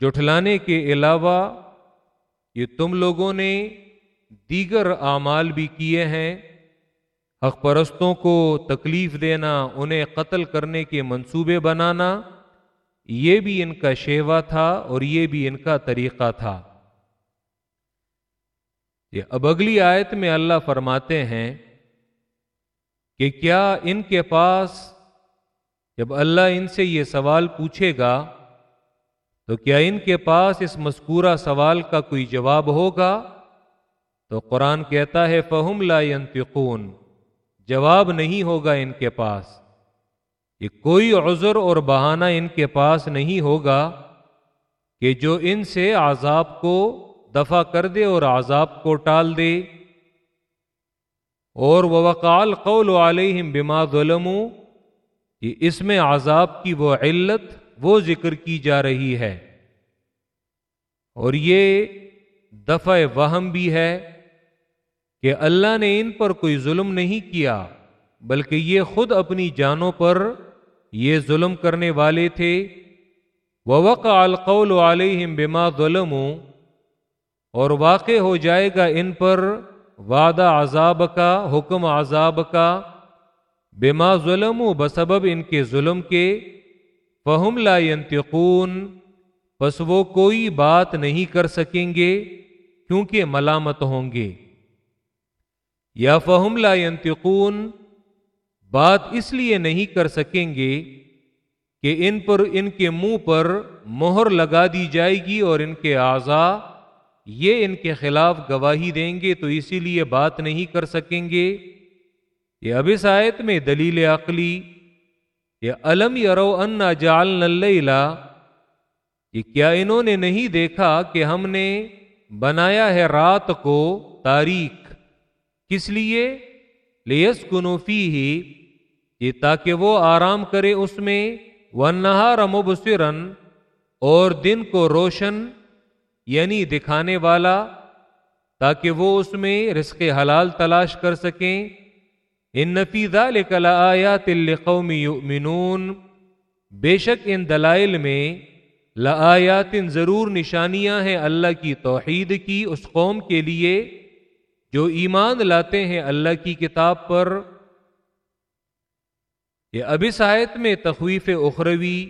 جٹلانے کے علاوہ، یہ تم لوگوں نے دیگر اعمال بھی کیے ہیں۔ حق پرستوں کو تکلیف دینا، انہیں قتل کرنے کے منصوبے بنانا، یہ بھی ان کا شیوا تھا اور یہ بھی ان کا طریقہ تھا۔ یہ اب اگلی آیت میں اللہ فرماتے ہیں کہ کیا ان کے پاس جب اللہ ان سے یہ سوال پوچھے گا، تو کیا ان کے پاس اس مذکورہ سوال کا کوئی جواب ہوگا؟ تو قرآن کہتا ہے فہم لا ينتقون جواب نہیں ہوگا ان کے پاس۔ یہ کوئی عذر اور بہانہ ان کے پاس نہیں ہوگا کہ جو ان سے عذاب کو دفع کر دے اور عذاب کو ٹال دے۔ اور وہ وقال قول علیہم بما ظلم اس میں عذاب کی وہ علت، وہ ذکر کی جا رہی ہے۔ اور یہ دفع وہم بھی ہے۔ کہ اللہ نے ان پر کوئی ظلم نہیں کیا، بلکہ یہ خود اپنی جانوں پر یہ ظلم کرنے والے تھے۔ وق القول علیہم بما ظلم اور واقع ہو جائے گا ان پر وعدہ عذاب کا حکم عذاب کا بما ظلم بسبب ان کے ظلم کے۔ فہم لا ينتقون بس وہ کوئی بات نہیں کر سکیں گے، کیونکہ ملامت ہوں گے۔ یا فہم لا ينتقون بات اس لیے نہیں کر سکیں گے کہ ان پر ان کے منہ پر مہر لگا دی جائے گی اور ان کے اعضا یہ ان کے خلاف گواہی دیں گے تو اسی لیے بات نہیں کر سکیں گے۔ یہ اب اس آیت میں دلیل عقلی یہ علم یرو ان جال یہ کیا انہوں نے نہیں دیکھا کہ ہم نے بنایا ہے رات کو تاریخ؟ کس لیے؟ لیس کنوفی ہی یہ تاکہ وہ آرام کرے اس میں ون نہار مبصرن اور دن کو روشن یعنی دکھانے والا، تاکہ وہ اس میں رزق حلال تلاش کر سکیں۔ ان نفیزہ لکلا آیا تل قومی یؤمنون بے شک ان دلائل میں لآیات ضرور نشانیاں ہیں اللہ کی توحید کی اس قوم کے لیے۔ جو ایمان لاتے ہیں اللہ کی کتاب پر یہ اب اس آیت میں تخویف اخروی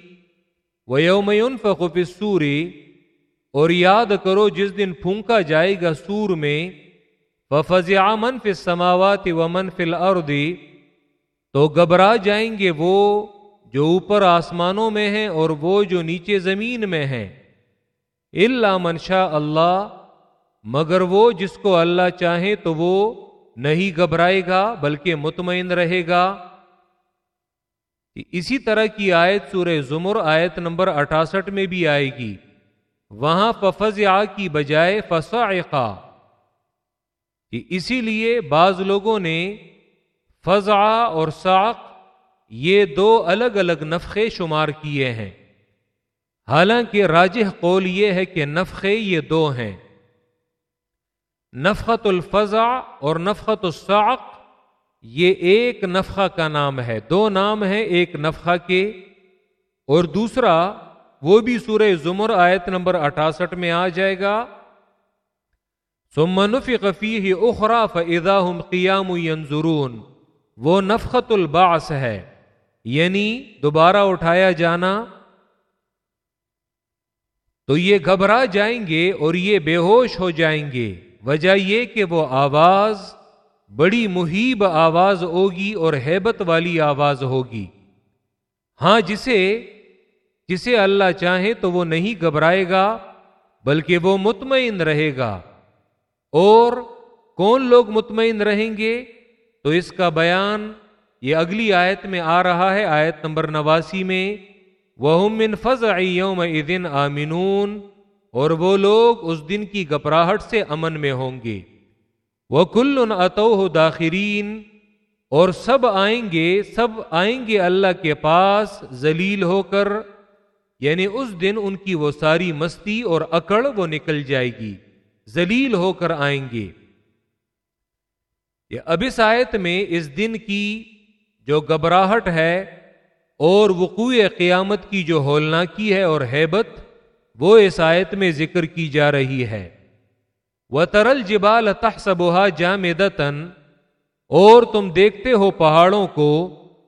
و یوم فقف سوری اور یاد کرو جس دن پھونکا جائے گا سور میں وفز من فی سماوات و من فل تو گھبرا جائیں گے وہ جو اوپر آسمانوں میں ہیں اور وہ جو نیچے زمین میں ہیں۔ اللہ منشا اللہ مگر وہ جس کو اللہ چاہے تو وہ نہیں گھبرائے گا، بلکہ مطمئن رہے گا۔ اسی طرح کی آیت سورہ زمر آیت نمبر اٹھاسٹھ میں بھی آئے گی۔ وہاں ففز کی بجائے فسا اسی لیے بعض لوگوں نے فضا اور ساق یہ دو الگ الگ نفقے شمار کیے ہیں۔ حالانکہ راجح قول یہ ہے کہ نفقے یہ دو ہیں۔ نفقت الفضا اور نفقت الساق یہ ایک نفقہ کا نام ہے، دو نام ہے ایک نفقہ کے۔ اور دوسرا، وہ بھی سورہ زمر آیت نمبر اٹھاسٹھ میں آ جائے گا۔ ثم نفق فيه اخرى فاذا هم قيام ينظرون وہ نفخت البعث ہے۔ یعنی دوبارہ اٹھایا جانا۔ تو یہ گھبرا جائیں گے اور یہ بے ہوش ہو جائیں گے۔ وجہ یہ کہ وہ آواز بڑی محیب آواز ہوگی اور ہیبت والی آواز ہوگی۔ ہاں جسے جسے اللہ چاہے تو وہ نہیں گھبرائے گا، بلکہ وہ مطمئن رہے گا۔ اور کون لوگ مطمئن رہیں گے؟ تو اس کا بیان یہ اگلی آیت میں آ رہا ہے، آیت نمبر نواسی میں۔ وہ من فض یوم دن آمنون۔ اور وہ لوگ اس دن کی گپراہٹ سے امن میں ہوں گے۔ وہ کل اتو داخرین اور سب آئیں گے، سب آئیں گے اللہ کے پاس ذلیل ہو کر یعنی اس دن ان کی وہ ساری مستی اور اکڑ وہ نکل جائے گی، ذلیل ہو کر آئیں گے۔ اب اس آیت میں اس دن کی جو گبراہٹ ہے اور وقوع قیامت کی جو ہولنا کی ہے اور ہیبت وہ اس آیت میں ذکر کی جا رہی ہے۔ وہ ترل جبال تحسبہ جام اور تم دیکھتے ہو پہاڑوں کو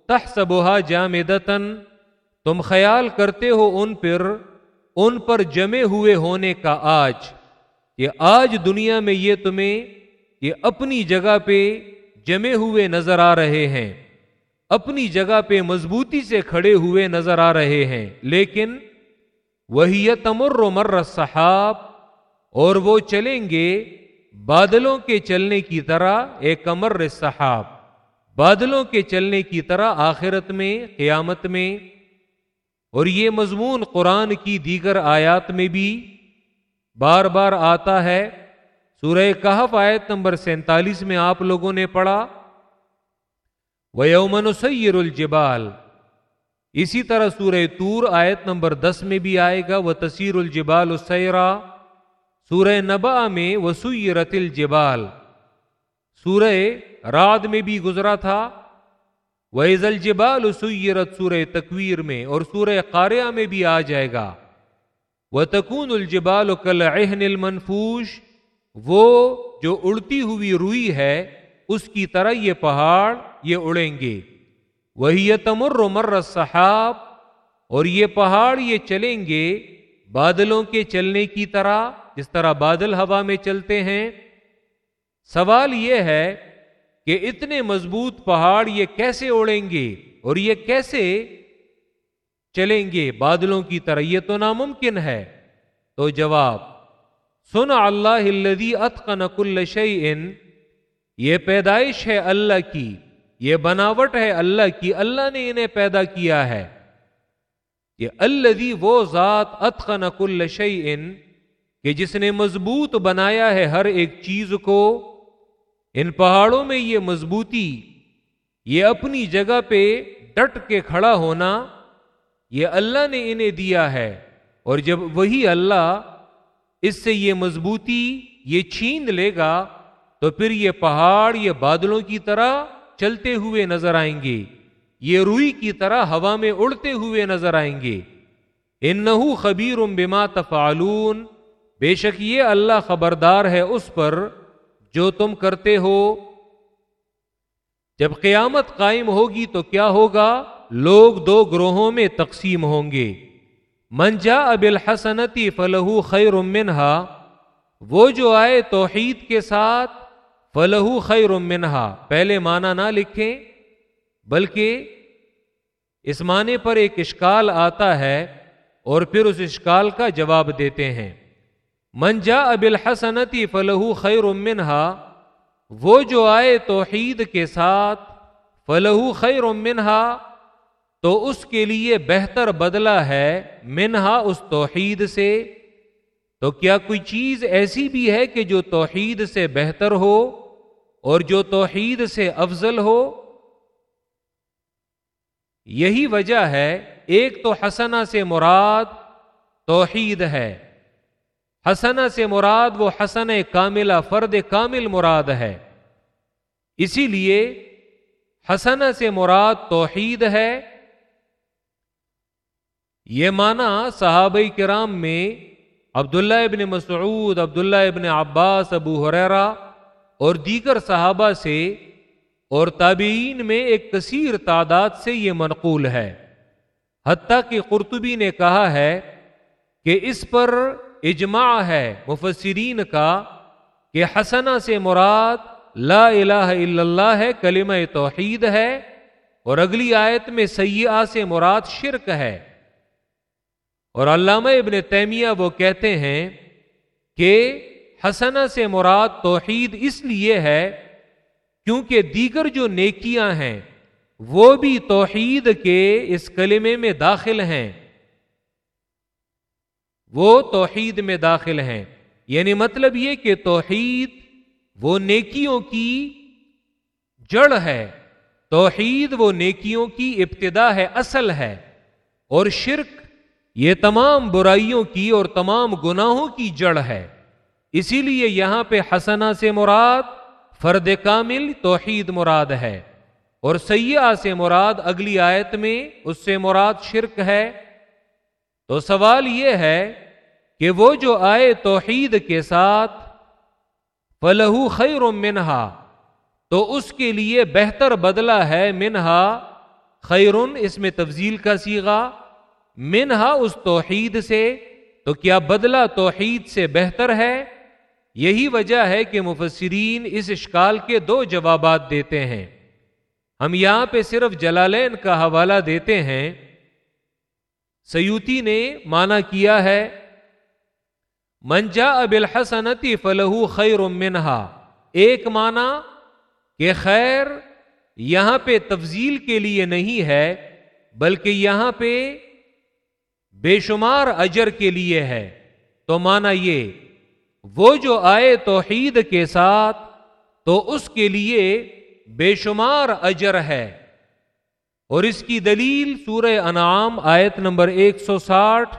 تحسبہ جام تم خیال کرتے ہو ان پر ان پر جمے ہوئے ہونے کا آج، کہ آج دنیا میں یہ تمہیں یہ اپنی جگہ پہ جمے ہوئے نظر آ رہے ہیں۔ اپنی جگہ پہ مضبوطی سے کھڑے ہوئے نظر آ رہے ہیں، لیکن وہی تمر مر صحاب اور وہ چلیں گے بادلوں کے چلنے کی طرح ایک امر صحاب بادلوں کے چلنے کی طرح آخرت میں، قیامت میں۔ اور یہ مضمون قرآن کی دیگر آیات میں بھی بار بار آتا ہے۔ سورہ کہف آیت نمبر سینتالیس میں آپ لوگوں نے پڑھا۔ وہ یومن سیر الجبال اسی طرح سورہ تور آیت نمبر دس میں بھی آئے گا وہ تصیر الجبال السیرا سورہ نبا میں وہ الجبال۔ سورہ راد میں بھی گزرا تھا۔ ویز الجبال سیرت سورہ تکویر میں اور سورہ قاریہ میں بھی آ جائے گا۔ وہ تکون الجبال کل اہن المنفوش۔ وہ جو اڑتی ہوئی روئی ہے، اس کی طرح یہ پہاڑ یہ اڑیں گے۔ وہی تمر مر صحاب اور یہ پہاڑ یہ چلیں گے بادلوں کے چلنے کی طرح، جس طرح بادل ہوا میں چلتے ہیں۔ سوال یہ ہے کہ اتنے مضبوط پہاڑ یہ کیسے اڑیں گے اور یہ کیسے چلیں گے بادلوں کی طرح؟ یہ تو ناممکن ہے۔ تو جواب، سن اللہ الذي اتقن كل شيء یہ پیدائش ہے اللہ کی۔ یہ بناوٹ ہے اللہ کی، اللہ نے انہیں پیدا کیا ہے۔ یہ الذي وہ ذات اتقن كل شيء کہ جس نے مضبوط بنایا ہے ہر ایک چیز کو، ان پہاڑوں میں یہ مضبوطی، یہ اپنی جگہ پہ ڈٹ کے کھڑا ہونا، یہ اللہ نے انہیں دیا ہے۔ اور جب وہی اللہ اس سے یہ مضبوطی، یہ چھین لے گا، تو پھر یہ پہاڑ، یہ بادلوں کی طرح چلتے ہوئے نظر آئیں گے۔ یہ روئی کی طرح ہوا میں اڑتے ہوئے نظر آئیں گے۔ ان خبیر بما تفعلون۔ بے شک یہ اللہ خبردار ہے اس پر جو تم کرتے ہو۔ جب قیامت قائم ہوگی تو کیا ہوگا؟ لوگ دو گروہوں میں تقسیم ہوں گے۔ منجا اب الحسنتی فلح خیر منہا۔ وہ جو آئے توحید کے ساتھ فلح خیر منہا پہلے معنی نہ لکھیں، بلکہ اس معنی پر ایک اشکال آتا ہے اور پھر اس اشکال کا جواب دیتے ہیں۔ منجا اب الحسنتی فلح خیر منہا وہ جو آئے توحید کے ساتھ فلح خیر منہا تو اس کے لیے بہتر بدلہ ہے منہا اس توحید سے۔ تو کیا کوئی چیز ایسی بھی ہے کہ جو توحید سے بہتر ہو؟ اور جو توحید سے افضل ہو، یہی وجہ ہے، ایک تو حسنا سے مراد توحید ہے۔ حسنا سے مراد وہ حسن کاملہ فرد کامل مراد ہے۔ اسی لیے حسنا سے مراد توحید ہے۔ یہ معنی صحابہ کرام میں عبداللہ ابن مسعود، عبداللہ ابن عباس، ابو حریرا اور دیگر صحابہ سے اور تابعین میں ایک کثیر تعداد سے یہ منقول ہے۔ حتیٰ کہ قرطبی نے کہا ہے کہ اس پر اجماع ہے مفسرین کا کہ حسنہ سے مراد لا الہ الا اللہ ہے، کلمہ توحید ہے اور اگلی آیت میں سیاح سے مراد شرک ہے۔ اور علامہ ابن تیمیہ وہ کہتے ہیں کہ حسنہ سے مراد توحید اس لیے ہے کیونکہ دیگر جو نیکیاں ہیں، وہ بھی توحید کے اس کلمے میں داخل ہیں۔ وہ توحید میں داخل ہیں۔ یعنی مطلب یہ کہ توحید وہ نیکیوں کی جڑ ہے۔ توحید وہ نیکیوں کی ابتدا ہے، اصل ہے۔ اور شرک یہ تمام برائیوں کی اور تمام گناہوں کی جڑ ہے۔ اسی لیے یہاں پہ حسنا سے مراد فرد کامل توحید مراد ہے اور سیاح سے مراد اگلی آیت میں اس سے مراد شرک ہے۔ تو سوال یہ ہے کہ وہ جو آئے توحید کے ساتھ فلح خیر منہا، تو اس کے لیے بہتر بدلہ ہے منہا خیرن، اس میں تفضیل کا سیگا منہا اس توحید سے، تو کیا بدلہ توحید سے بہتر ہے؟ یہی وجہ ہے کہ مفسرین اس اشکال کے دو جوابات دیتے ہیں۔ ہم یہاں پہ صرف جلالین کا حوالہ دیتے ہیں۔ سیوتی نے مانا کیا ہے منجا اب فلح خیر منہا ایک معنی کہ خیر یہاں پہ تفضیل کے لیے نہیں ہے، بلکہ یہاں پہ بے شمار اجر کے لیے ہے۔ تو مانا یہ وہ جو آئے توحید کے ساتھ، تو اس کے لیے بے شمار اجر ہے۔ اور اس کی دلیل سورہ انعام آیت نمبر ایک سو ساٹھ۔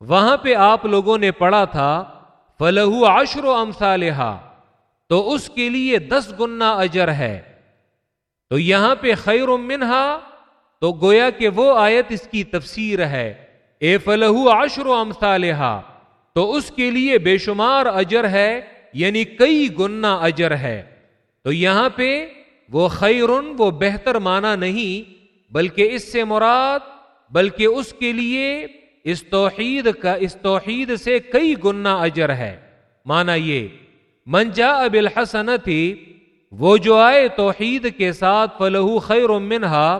وہاں پہ آپ لوگوں نے پڑھا تھا فلح عشر و امسالحا تو اس کے لیے دس گنا اجر ہے۔ تو یہاں پہ خیر منہا، تو گویا کہ وہ آیت اس کی تفسیر ہے۔ اے فلح عشر و امسالحا تو اس کے لیے بے شمار اجر ہے یعنی کئی گنا اجر ہے۔ تو یہاں پہ وہ خیرن، وہ بہتر مانا نہیں، بلکہ اس سے مراد، بلکہ اس کے لیے اس توحید کا، اس توحید سے کئی گنا اجر ہے۔ مانا یہ منجا اب الحسن تھی وہ جو آئے توحید کے ساتھ فلح خیر منہا،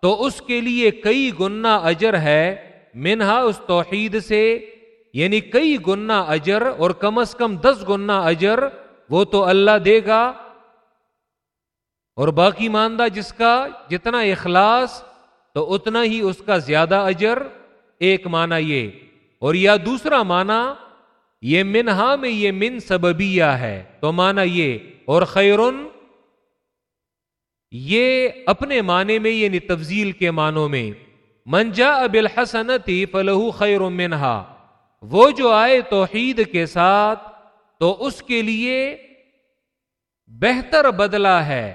تو اس کے لیے کئی گنا اجر ہے، منہا اس توحید سے یعنی کئی گنا اجر اور کم از کم دس گنا اجر وہ تو اللہ دے گا اور باقی ماندہ جس کا جتنا اخلاص تو اتنا ہی اس کا زیادہ اجر، ایک معنی یہ۔ اور یا دوسرا معنی، یہ منہا میں یہ من سببیہ ہے۔ تو مانا یہ، اور خیرن، یہ اپنے معنی میں یعنی تفضیل کے معنوں میں۔ منجا اب الحسنتی فلح خیر منہا۔ وہ جو آئے توحید کے ساتھ تو اس کے لیے بہتر بدلہ ہے۔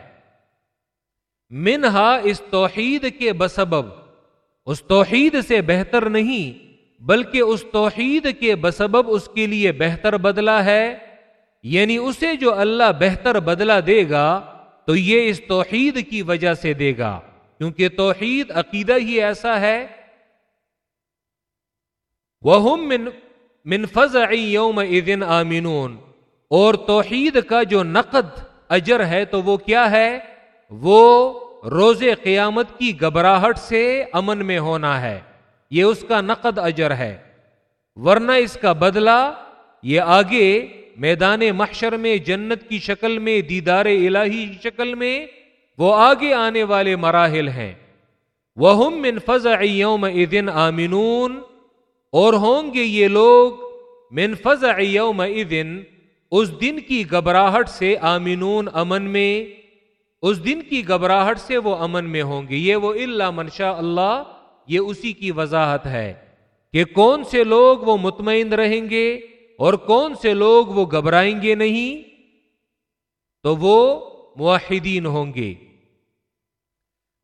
منہا اس توحید کے بسبب، اس توحید سے بہتر نہیں، بلکہ اس توحید کے بسبب اس کے لیے بہتر بدلہ ہے۔ یعنی اسے جو اللہ بہتر بدلہ دے گا تو یہ اس توحید کی وجہ سے دے گا، کیونکہ توحید عقیدہ ہی ایسا ہے۔ وہ من یوم ادن آمینون اور توحید کا جو نقد اجر ہے تو وہ کیا ہے؟ وہ روز قیامت کی گھبراہٹ سے امن میں ہونا ہے۔ یہ اس کا نقد اجر ہے۔ ورنہ اس کا بدلہ یہ آگے میدان محشر میں جنت کی شکل میں، دیدار الہی شکل میں وہ آگے آنے والے مراحل ہیں۔ وہ من فض یوم ادن آمینون اور ہوں گے یہ لوگ، من فض یوم ادن اس دن کی گھبراہٹ سے آمینون امن میں۔ اس دن کی گھبراہٹ سے وہ امن میں ہوں گے۔ یہ وہ اللہ منشا اللہ، یہ اسی کی وضاحت ہے کہ کون سے لوگ وہ مطمئن رہیں گے اور کون سے لوگ وہ گھبرائیں گے نہیں۔ تو وہ معاہدین ہوں گے۔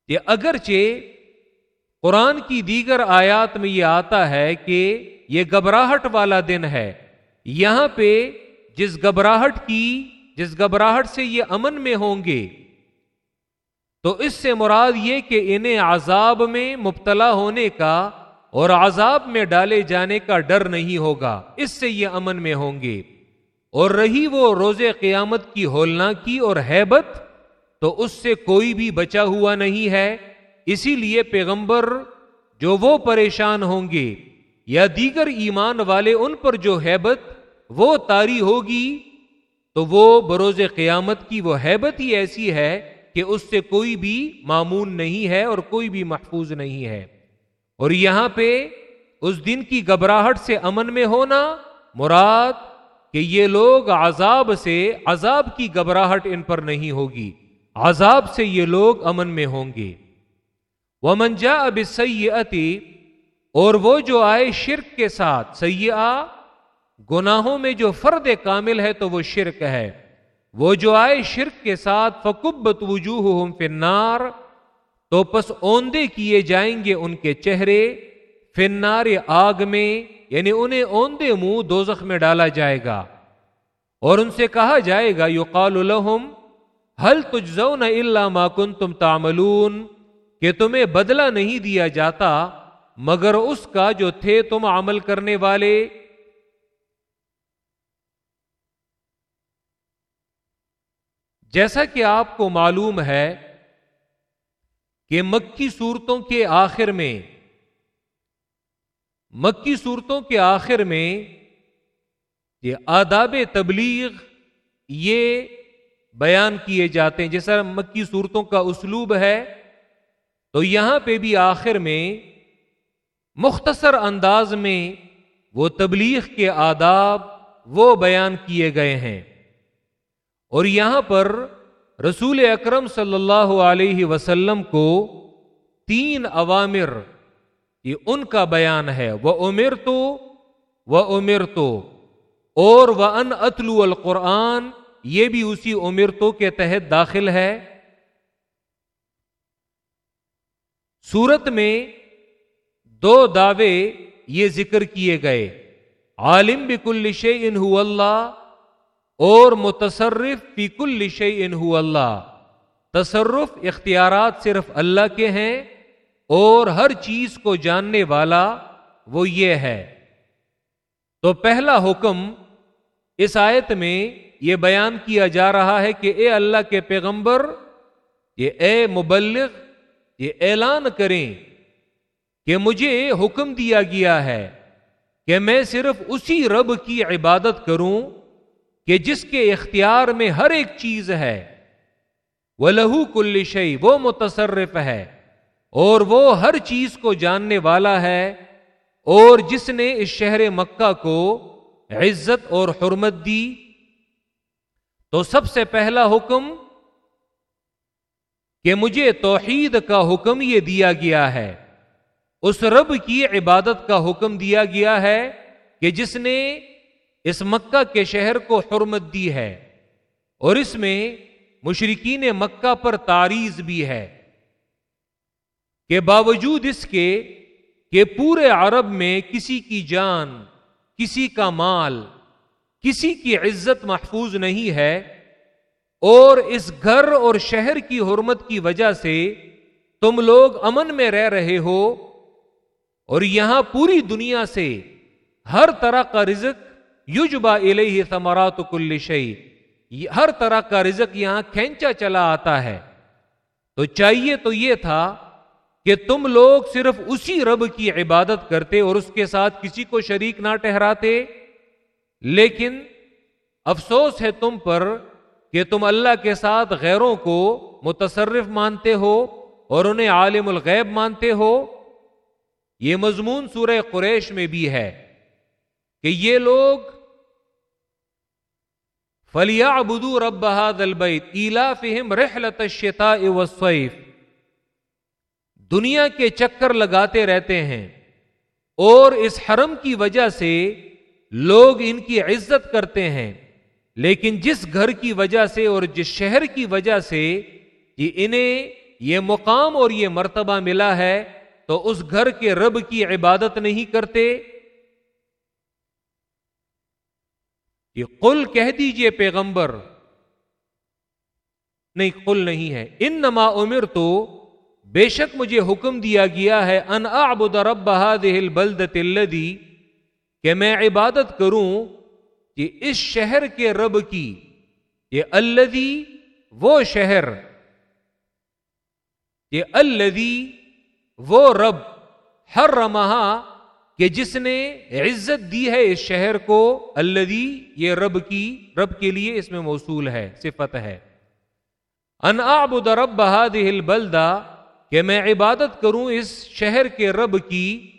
یہ اگرچہ قرآن کی دیگر آیات میں یہ آتا ہے کہ یہ گھبراہٹ والا دن ہے۔ یہاں پہ جس گھبراہٹ کی، جس گھبراہٹ سے یہ امن میں ہوں گے، تو اس سے مراد یہ کہ انہیں عذاب میں مبتلا ہونے کا اور عذاب میں ڈالے جانے کا ڈر نہیں ہوگا۔ اس سے یہ امن میں ہوں گے۔ اور رہی وہ روز قیامت کی ہولنا کی اور حیبت، تو اس سے کوئی بھی بچا ہوا نہیں ہے۔ اسی لیے پیغمبر جو وہ پریشان ہوں گے یا دیگر ایمان والے ان پر جو حیبت وہ تاری ہوگی، تو وہ بروز قیامت کی وہ حیبت ہی ایسی ہے کہ اس سے کوئی بھی معمون نہیں ہے اور کوئی بھی محفوظ نہیں ہے۔ اور یہاں پہ اس دن کی گھبراہٹ سے امن میں ہونا مراد کہ یہ لوگ عذاب سے، عذاب کی گھبراہٹ ان پر نہیں ہوگی، عذاب سے یہ لوگ امن میں ہوں گے۔ وہ منجا اب سی اور وہ جو آئے شرک کے ساتھ سیاح گناہوں میں جو فرد کامل ہے تو وہ شرک ہے۔ وہ جو آئے شرک کے ساتھ فکبت وجوہ فنار تو پس اوندے کیے جائیں گے ان کے چہرے فنار آگ میں یعنی انہیں اوندے منہ دوزخ میں ڈالا جائے گا۔ اور ان سے کہا جائے گا یو قال الحم حل تجزون الا ما کنتم تعملون؟ کہ تمہیں بدلہ نہیں دیا جاتا، مگر اس کا جو تھے تم عمل کرنے والے۔ جیسا کہ آپ کو معلوم ہے کہ مکی صورتوں کے آخر میں، مکی صورتوں کے آخر میں، یہ آداب تبلیغ یہ بیان کیے جاتے ہیں۔ جیسا مکی صورتوں کا اسلوب ہے تو یہاں پہ بھی آخر میں مختصر انداز میں وہ تبلیغ کے آداب وہ بیان کیے گئے ہیں۔ اور یہاں پر رسول اکرم صلی اللہ علیہ وسلم کو تین عوامر یہ ان کا بیان ہے۔ وہ عمر تو، وہ عمر تو، اور وہ ان اتلو القرآن، یہ بھی اسی عمر تو کے تحت داخل ہے۔ سورت میں دو دعوے یہ ذکر کیے گئے۔ عالم بکل شیء ہو اللہ اور متصرف فی کل شیء ہو اللہ۔ تصرف اختیارات صرف اللہ کے ہیں اور ہر چیز کو جاننے والا وہ یہ ہے۔ تو پہلا حکم اس آیت میں یہ بیان کیا جا رہا ہے کہ اے اللہ کے پیغمبر، یہ اے مبلغ یہ اعلان کریں کہ مجھے حکم دیا گیا ہے کہ میں صرف اسی رب کی عبادت کروں کہ جس کے اختیار میں ہر ایک چیز ہے۔ وہ لہو کل شعی وہ متصرف ہے اور وہ ہر چیز کو جاننے والا ہے اور جس نے اس شہر مکہ کو عزت اور حرمت دی۔ تو سب سے پہلا حکم کہ مجھے توحید کا حکم یہ دیا گیا ہے۔ اس رب کی عبادت کا حکم دیا گیا ہے کہ جس نے اس مکہ کے شہر کو حرمت دی ہے اور اس میں مشرقین مکہ پر تاریز بھی ہے کہ باوجود اس کے کہ پورے عرب میں کسی کی جان، کسی کا مال، کسی کی عزت محفوظ نہیں ہے اور اس گھر اور شہر کی حرمت کی وجہ سے تم لوگ امن میں رہ رہے ہو اور یہاں پوری دنیا سے ہر طرح کا رزق یوجبا الیہ ثمرات کل شعی ہر طرح کا رزق یہاں کھینچا چلا آتا ہے۔ تو چاہیے تو یہ تھا کہ تم لوگ صرف اسی رب کی عبادت کرتے اور اس کے ساتھ کسی کو شریک نہ ٹہراتے لیکن افسوس ہے تم پر کہ تم اللہ کے ساتھ غیروں کو متصرف مانتے ہو اور انہیں عالم الغیب مانتے ہو۔ یہ مضمون سورہ قریش میں بھی ہے کہ یہ لوگ فلیا ابدو رب بہاد البیت ایلا فہم رحلت الشتاء والصیف دنیا کے چکر لگاتے رہتے ہیں اور اس حرم کی وجہ سے لوگ ان کی عزت کرتے ہیں۔ لیکن جس گھر کی وجہ سے اور جس شہر کی وجہ سے یہ انہیں یہ مقام اور یہ مرتبہ ملا ہے، تو اس گھر کے رب کی عبادت نہیں کرتے۔ کہ قل کہہ دیجیے پیغمبر۔ نہیں، قل نہیں ہے۔ ان نما عمر تو بے شک مجھے حکم دیا گیا ہے، ان اعبد رب هذه البلدة الذي، کہ میں عبادت کروں کہ اس شہر کے رب کی یہ الذي وہ شہر یہ الذي وہ رب ہر رمحا کہ جس نے عزت دی ہے اس شہر کو الذي یہ رب کی، رب کے لیے اس میں موصول ہے، صفت ہے۔ ان اعبد رب هذه البلدہ، کہ میں عبادت کروں اس شہر کے رب کی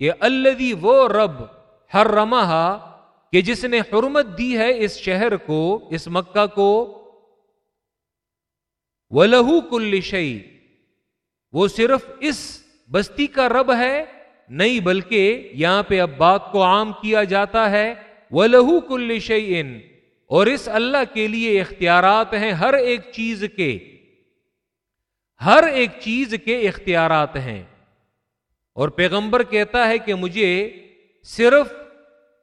یہ الذي وہ رب ہر رمحا کہ جس نے حرمت دی ہے اس شہر کو، اس مکہ کو ولہو کل شعی وہ صرف اس بستی کا رب ہے، نہیں بلکہ یہاں پہ اب بات کو عام کیا جاتا ہے وہ لہو کل شعین اور اس اللہ کے لیے اختیارات ہیں ہر ایک چیز کے۔ ہر ایک چیز کے اختیارات ہیں۔ اور پیغمبر کہتا ہے کہ مجھے صرف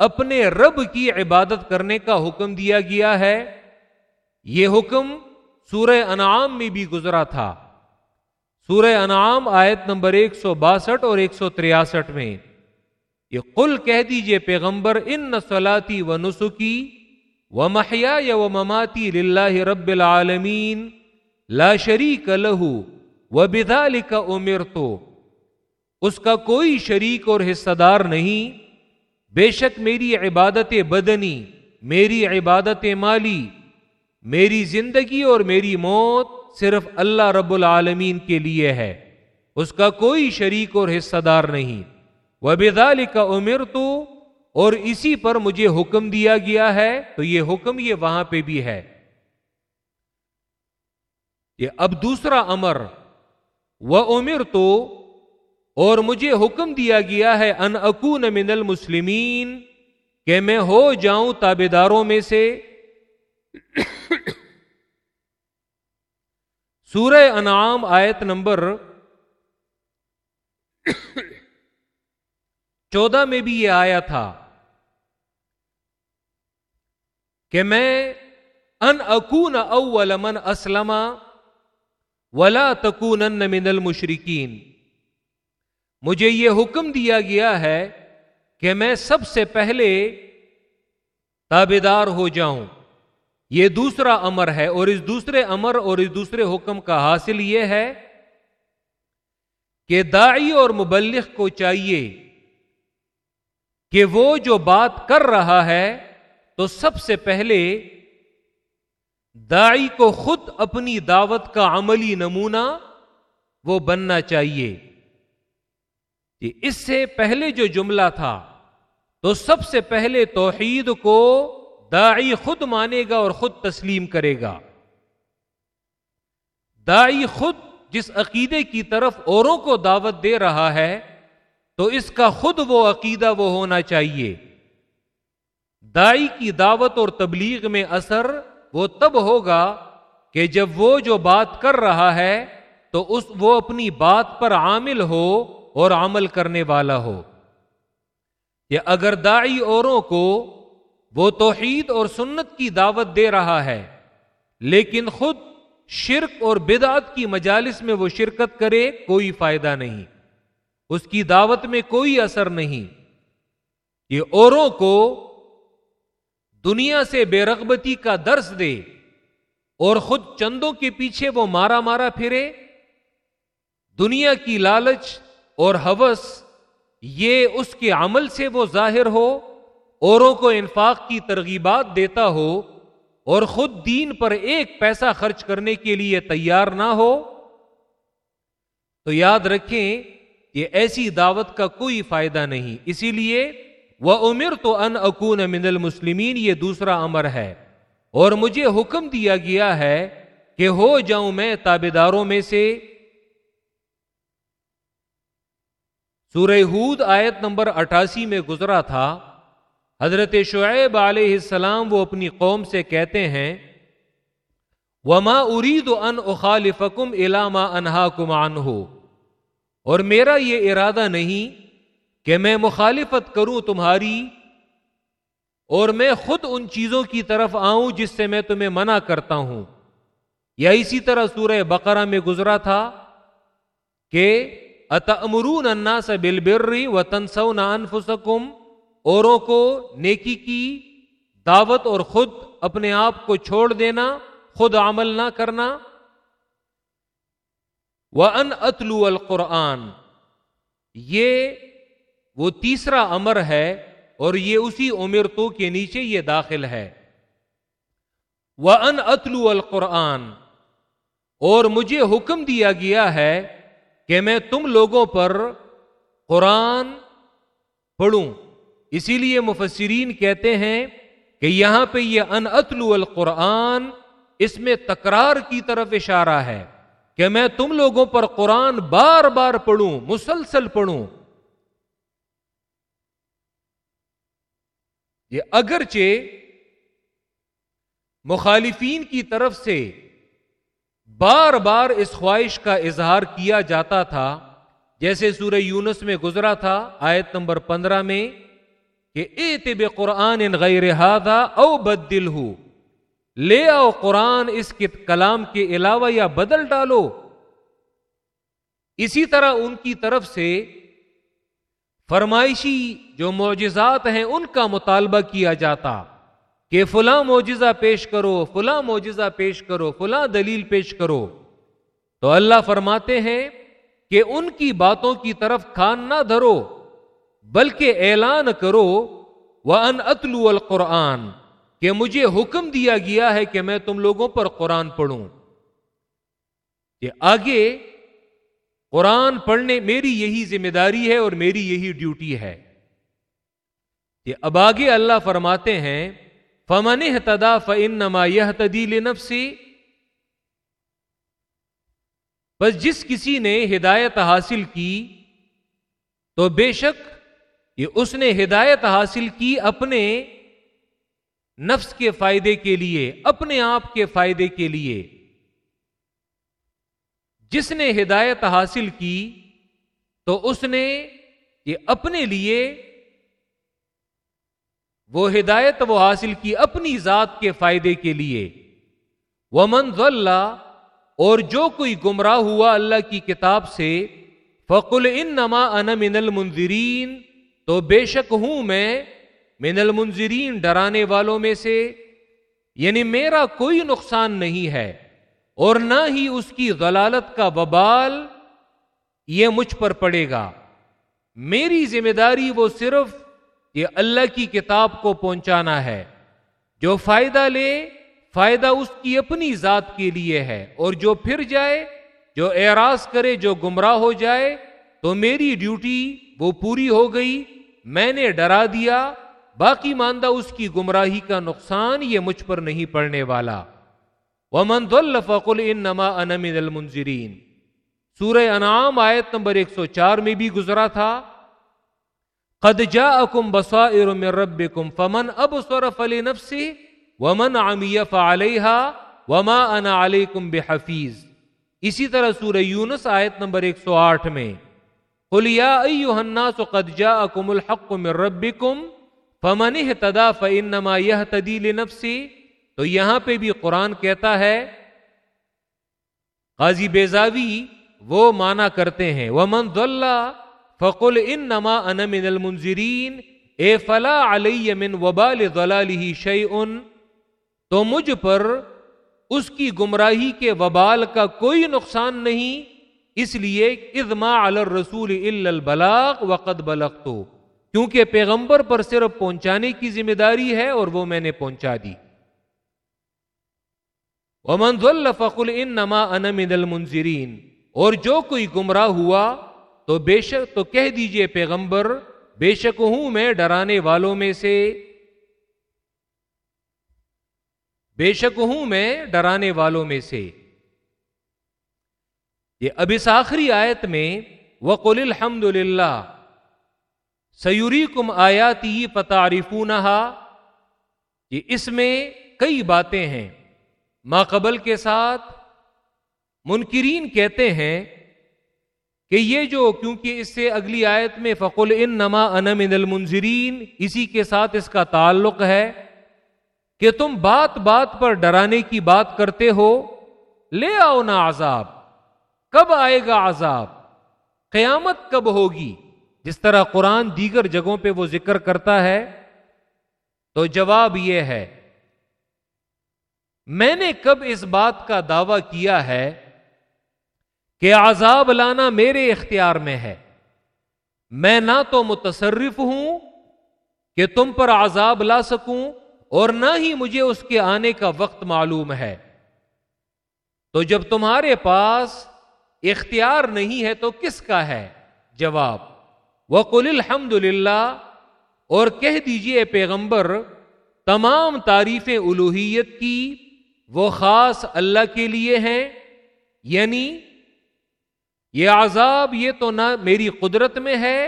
اپنے رب کی عبادت کرنے کا حکم دیا گیا ہے۔ یہ حکم سورہ انعام میں بھی گزرا تھا۔ سورہ انعام آیت نمبر ایک سو باسٹھ اور ایک سو تریاسٹھ میں، یہ قل کہہ دیجیے پیغمبر، ان نسلاتی و نسخی و محیا یا و مماتی للہ رب العالمین، لا شریک لہو و بدال کا عمر تو اس کا کوئی شریک اور حصہ دار نہیں۔ بے شک میری عبادت بدنی، میری عبادت مالی، میری زندگی اور میری موت صرف اللہ رب العالمین کے لیے ہے، اس کا کوئی شریک اور حصہ دار نہیں۔ وہ بدال کا عمر تو اور اسی پر مجھے حکم دیا گیا ہے، تو یہ حکم یہ وہاں پہ بھی ہے۔ یہ اب دوسرا امر۔ وہ عمر تو اور مجھے حکم دیا گیا ہے ان اکون من المسلمین کہ میں ہو جاؤں تابے داروں میں سے۔ سورہ انعام آیت نمبر چودہ میں بھی یہ آیا تھا کہ میں ان اکون اول من اسلم ولا تکون من المشرکین۔ مجھے یہ حکم دیا گیا ہے کہ میں سب سے پہلے تابے دار ہو جاؤں۔ یہ دوسرا امر ہے اور اس دوسرے امر اور اس دوسرے حکم کا حاصل یہ ہے کہ دائی اور مبلغ کو چاہیے کہ وہ جو بات کر رہا ہے تو سب سے پہلے دائی کو خود اپنی دعوت کا عملی نمونہ وہ بننا چاہیے۔ کہ اس سے پہلے جو جملہ تھا، تو سب سے پہلے توحید کو دائی خود مانے گا اور خود تسلیم کرے گا۔ دائی خود جس عقیدے کی طرف اوروں کو دعوت دے رہا ہے، تو اس کا خود وہ عقیدہ وہ ہونا چاہیے۔ دائی کی دعوت اور تبلیغ میں اثر وہ تب ہوگا کہ جب وہ جو بات کر رہا ہے، تو اس وہ اپنی بات پر عامل ہو اور عمل کرنے والا ہو۔ یا اگر دائی اوروں کو وہ توحید اور سنت کی دعوت دے رہا ہے، لیکن خود شرک اور بدعت کی مجالس میں وہ شرکت کرے، کوئی فائدہ نہیں۔ اس کی دعوت میں کوئی اثر نہیں۔ یہ اوروں کو دنیا سے بے رغبتی کا درس دے اور خود چندوں کے پیچھے وہ مارا مارا پھرے۔ دنیا کی لالچ اور ہوس یہ اس کے عمل سے وہ ظاہر ہو، اوروں کو انفاق کی ترغیبات دیتا ہو، اور خود دین پر ایک پیسہ خرچ کرنے کے لیے تیار نہ ہو۔ تو یاد رکھیں یہ ایسی دعوت کا کوئی فائدہ نہیں۔ اسی لیے وہ عمر تو ان اکون من المسلمین یہ دوسرا امر ہے۔ اور مجھے حکم دیا گیا ہے کہ ہو جاؤں میں تابے داروں میں سے سورہ ہود آیت نمبر اٹھاسی میں گزرا تھا۔ حضرت شعیب علیہ السلام وہ اپنی قوم سے کہتے ہیں، وما ارید ان اخالفکم علامہ انہا کمان ہو اور میرا یہ ارادہ نہیں کہ میں مخالفت کروں تمہاری، اور میں خود ان چیزوں کی طرف آؤں جس سے میں تمہیں منع کرتا ہوں۔ یا اسی طرح سورہ بقرہ میں گزرا تھا کہ اتمرون انا سے بل برری و تنسو انفسکم اوروں کو نیکی کی دعوت اور خود اپنے آپ کو چھوڑ دینا، خود عمل نہ کرنا۔ وہ ان اتلو القرآن۔ یہ وہ تیسرا امر ہے اور یہ اسی عمر تو کے نیچے یہ داخل ہے۔ وہ ان اتلو القرآن۔ اور مجھے حکم دیا گیا ہے کہ میں تم لوگوں پر قرآن پڑھوں۔ اسی لیے مفسرین کہتے ہیں کہ یہاں پہ یہ ان اتلو القرآن، اس میں تکرار کی طرف اشارہ ہے کہ میں تم لوگوں پر قرآن بار بار پڑھوں، مسلسل پڑھوں۔ یہ اگرچہ مخالفین کی طرف سے بار بار اس خواہش کا اظہار کیا جاتا تھا، جیسے سورہ یونس میں گزرا تھا، آیت نمبر پندرہ میں، کہ اے طب قرآن ان غیر او بدل ہو لے آؤ قرآن اس کے کلام کے علاوہ یا بدل ڈالو۔ اسی طرح ان کی طرف سے فرمائشی جو معجزات ہیں، ان کا مطالبہ کیا جاتا۔ کہ فلاں معجزہ پیش کرو، فلاں معجزہ پیش کرو، فلاں دلیل پیش کرو۔ تو اللہ فرماتے ہیں کہ ان کی باتوں کی طرف کھان نہ دھرو، بلکہ اعلان کرو وہ ان اتلو القرآن، کہ مجھے حکم دیا گیا ہے کہ میں تم لوگوں پر قرآن پڑھوں۔ کہ آگے، قرآن پڑھنے میری یہی ذمہ داری ہے اور میری یہی ڈیوٹی ہے۔ کہ اب آگے اللہ فرماتے ہیں فمن تدا فن نما یہ تدیل بس جس کسی نے ہدایت حاصل کی تو بے شک یہ اس نے ہدایت حاصل کی اپنے نفس کے فائدے کے لیے، اپنے آپ کے فائدے کے لیے۔ جس نے ہدایت حاصل کی تو اس نے یہ اپنے لیے وہ ہدایت وہ حاصل کی اپنی ذات کے فائدے کے لیے۔ وہ منز اللہ اور جو کوئی گمراہ ہوا اللہ کی کتاب سے، فقل ان نما ان من المنظرین تو بے شک ہوں میں من المنظرین ڈرانے والوں میں سے۔ یعنی میرا کوئی نقصان نہیں ہے، اور نہ ہی اس کی غلالت کا وبال یہ مجھ پر پڑے گا۔ میری ذمہ داری وہ صرف یہ اللہ کی کتاب کو پہنچانا ہے۔ جو فائدہ لے، فائدہ اس کی اپنی ذات کے لیے ہے۔ اور جو پھر جائے، جو اعراض کرے، جو گمراہ ہو جائے، تو میری ڈیوٹی وہ پوری ہو گئی۔ میں نے ڈرا دیا۔ باقی ماندہ اس کی گمراہی کا نقصان یہ مجھ پر نہیں پڑنے والا۔ ومن فقل ان نما انمن المنظرین سورہ انعام آیت نمبر 104 میں بھی گزرا تھا۔ قد جاءکم بصائر من ربکم فمن ابصر فلنفسه ومن عمی فعلیہا وما انا علیکم بحفیظ اسی طرح سورہ یونس آیت نمبر 108 میں، قل یا ایوہ الناس قد جاءکم الحق من ربکم فمن اهتدى فانما يهتدي لنفسه۔ تو یہاں پہ بھی قرآن کہتا ہے، قاضی بیزاوی وہ مانا کرتے ہیں وہ من فقل ان نما ان من المنظرین اے فلا علی من وبال ضلالی شعی تو مجھ پر اس کی گمراہی کے وبال کا کوئی نقصان نہیں، اس لیے ادما الرسول البلاغ وقت بلق تو کیونکہ پیغمبر پر صرف پہنچانے کی ذمہ داری ہے اور وہ میں نے پہنچا دی۔ ومن فقل ان نما ان من المنظرین اور جو کوئی گمراہ ہوا تو بے شک تو کہہ دیجیے پیغمبر، بے شک ہوں میں ڈرانے والوں میں سے۔ بے شک ہوں میں ڈرانے والوں میں سے۔ یہ اب اس آخری آیت میں وقل الحمد للہ سیوری کم آیاتی پتارفون یہ اس میں کئی باتیں ہیں۔ قبل کے ساتھ منکرین کہتے ہیں کہ یہ جو کیونکہ اس سے اگلی آیت میں فقل ان نما ان المنظرین اسی کے ساتھ اس کا تعلق ہے کہ تم بات بات پر ڈرانے کی بات کرتے ہو، لے آؤ نا عذاب، کب آئے گا عذاب؟ قیامت کب ہوگی؟ جس طرح قرآن دیگر جگہوں پہ وہ ذکر کرتا ہے، تو جواب یہ ہے، میں نے کب اس بات کا دعوی کیا ہے؟ کہ عذاب لانا میرے اختیار میں ہے۔ میں نہ تو متصرف ہوں کہ تم پر عذاب لا سکوں اور نہ ہی مجھے اس کے آنے کا وقت معلوم ہے۔ تو جب تمہارے پاس اختیار نہیں ہے تو کس کا ہے؟ جواب وقل الحمد للہ اور کہہ دیجیے پیغمبر، تمام تعریف الوحیت کی وہ خاص اللہ کے لیے ہیں یعنی یہ عذاب یہ تو نہ میری قدرت میں ہے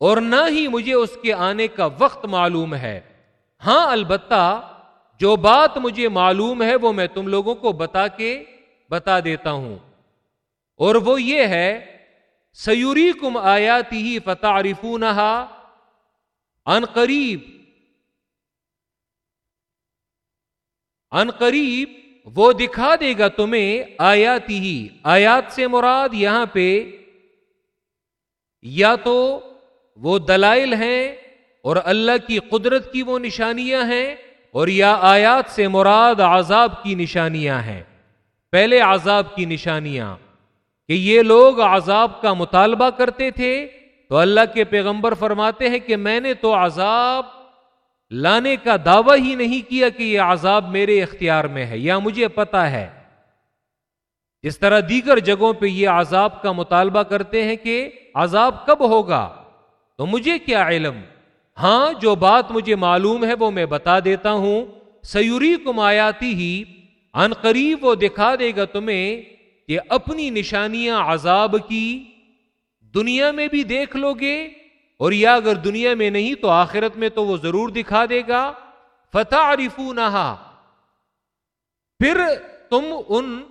اور نہ ہی مجھے اس کے آنے کا وقت معلوم ہے۔ ہاں البتہ جو بات مجھے معلوم ہے وہ میں تم لوگوں کو بتا کے بتا دیتا ہوں۔ اور وہ یہ ہے سیوری کم آیاتی ہی فتح ان قریب ان قریب وہ دکھا دے گا تمہیں آیاتی ہی۔ آیات سے مراد یہاں پہ یا تو وہ دلائل ہیں اور اللہ کی قدرت کی وہ نشانیاں ہیں اور یا آیات سے مراد عذاب کی نشانیاں ہیں۔ پہلے عذاب کی نشانیاں۔ کہ یہ لوگ عذاب کا مطالبہ کرتے تھے تو اللہ کے پیغمبر فرماتے ہیں کہ میں نے تو عذاب لانے کا دعوی ہی نہیں کیا کہ یہ عذاب میرے اختیار میں ہے، یا مجھے پتا ہے۔ اس طرح دیگر جگہوں پہ یہ عذاب کا مطالبہ کرتے ہیں کہ عذاب کب ہوگا؟ تو مجھے کیا علم؟ ہاں جو بات مجھے معلوم ہے وہ میں بتا دیتا ہوں۔ سیوری کم آیاتی ہی، ان قریب وہ دکھا دے گا تمہیں کہ اپنی نشانیاں عذاب کی دنیا میں بھی دیکھ لو گے۔ اور یا اگر دنیا میں نہیں تو آخرت میں تو وہ ضرور دکھا دے گا۔ فتح عریفو پھر تم ان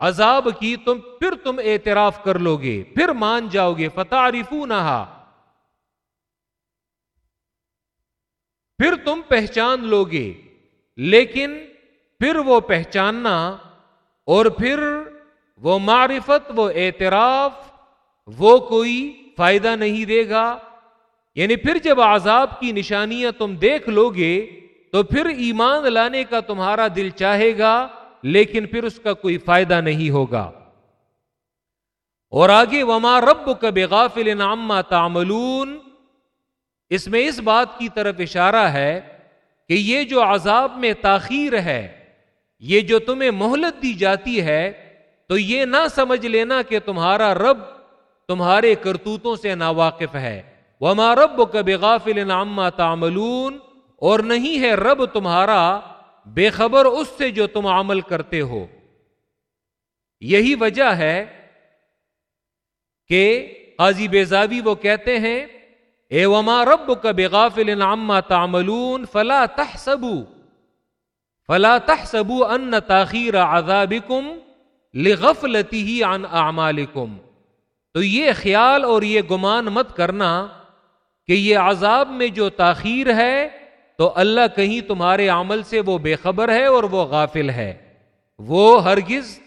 عذاب کی تم پھر تم اعتراف کر لو گے پھر مان جاؤ گے۔ فتح عریفو پھر تم پہچان لو گے لیکن پھر وہ پہچاننا اور پھر وہ معرفت، وہ اعتراف، وہ کوئی فائدہ نہیں دے گا۔ یعنی پھر جب عذاب کی نشانیاں تم دیکھ لو گے تو پھر ایمان لانے کا تمہارا دل چاہے گا، لیکن پھر اس کا کوئی فائدہ نہیں ہوگا۔ اور آگے، وما رب کا بغافل نامہ تعملون۔ اس میں اس بات کی طرف اشارہ ہے کہ یہ جو عذاب میں تاخیر ہے، یہ جو تمہیں مہلت دی جاتی ہے، تو یہ نہ سمجھ لینا کہ تمہارا رب تمہارے کرتوتوں سے ناواقف ہے۔ وما رب کب غافل نامہ تعملون، اور نہیں ہے رب تمہارا بے خبر اس سے جو تم عمل کرتے ہو۔ یہی وجہ ہے کہ قاضی بیزابی وہ کہتے ہیں، اے وما رب کا بغافل نامہ تعملون فلا تحسبو فلا تحسبو ان تاخیر عذابکم لغفلتی ہی عن اعمالکم تو یہ خیال اور یہ گمان مت کرنا کہ یہ عذاب میں جو تاخیر ہے، تو اللہ کہیں تمہارے عمل سے وہ بے خبر ہے اور وہ غافل ہے۔ وہ ہرگز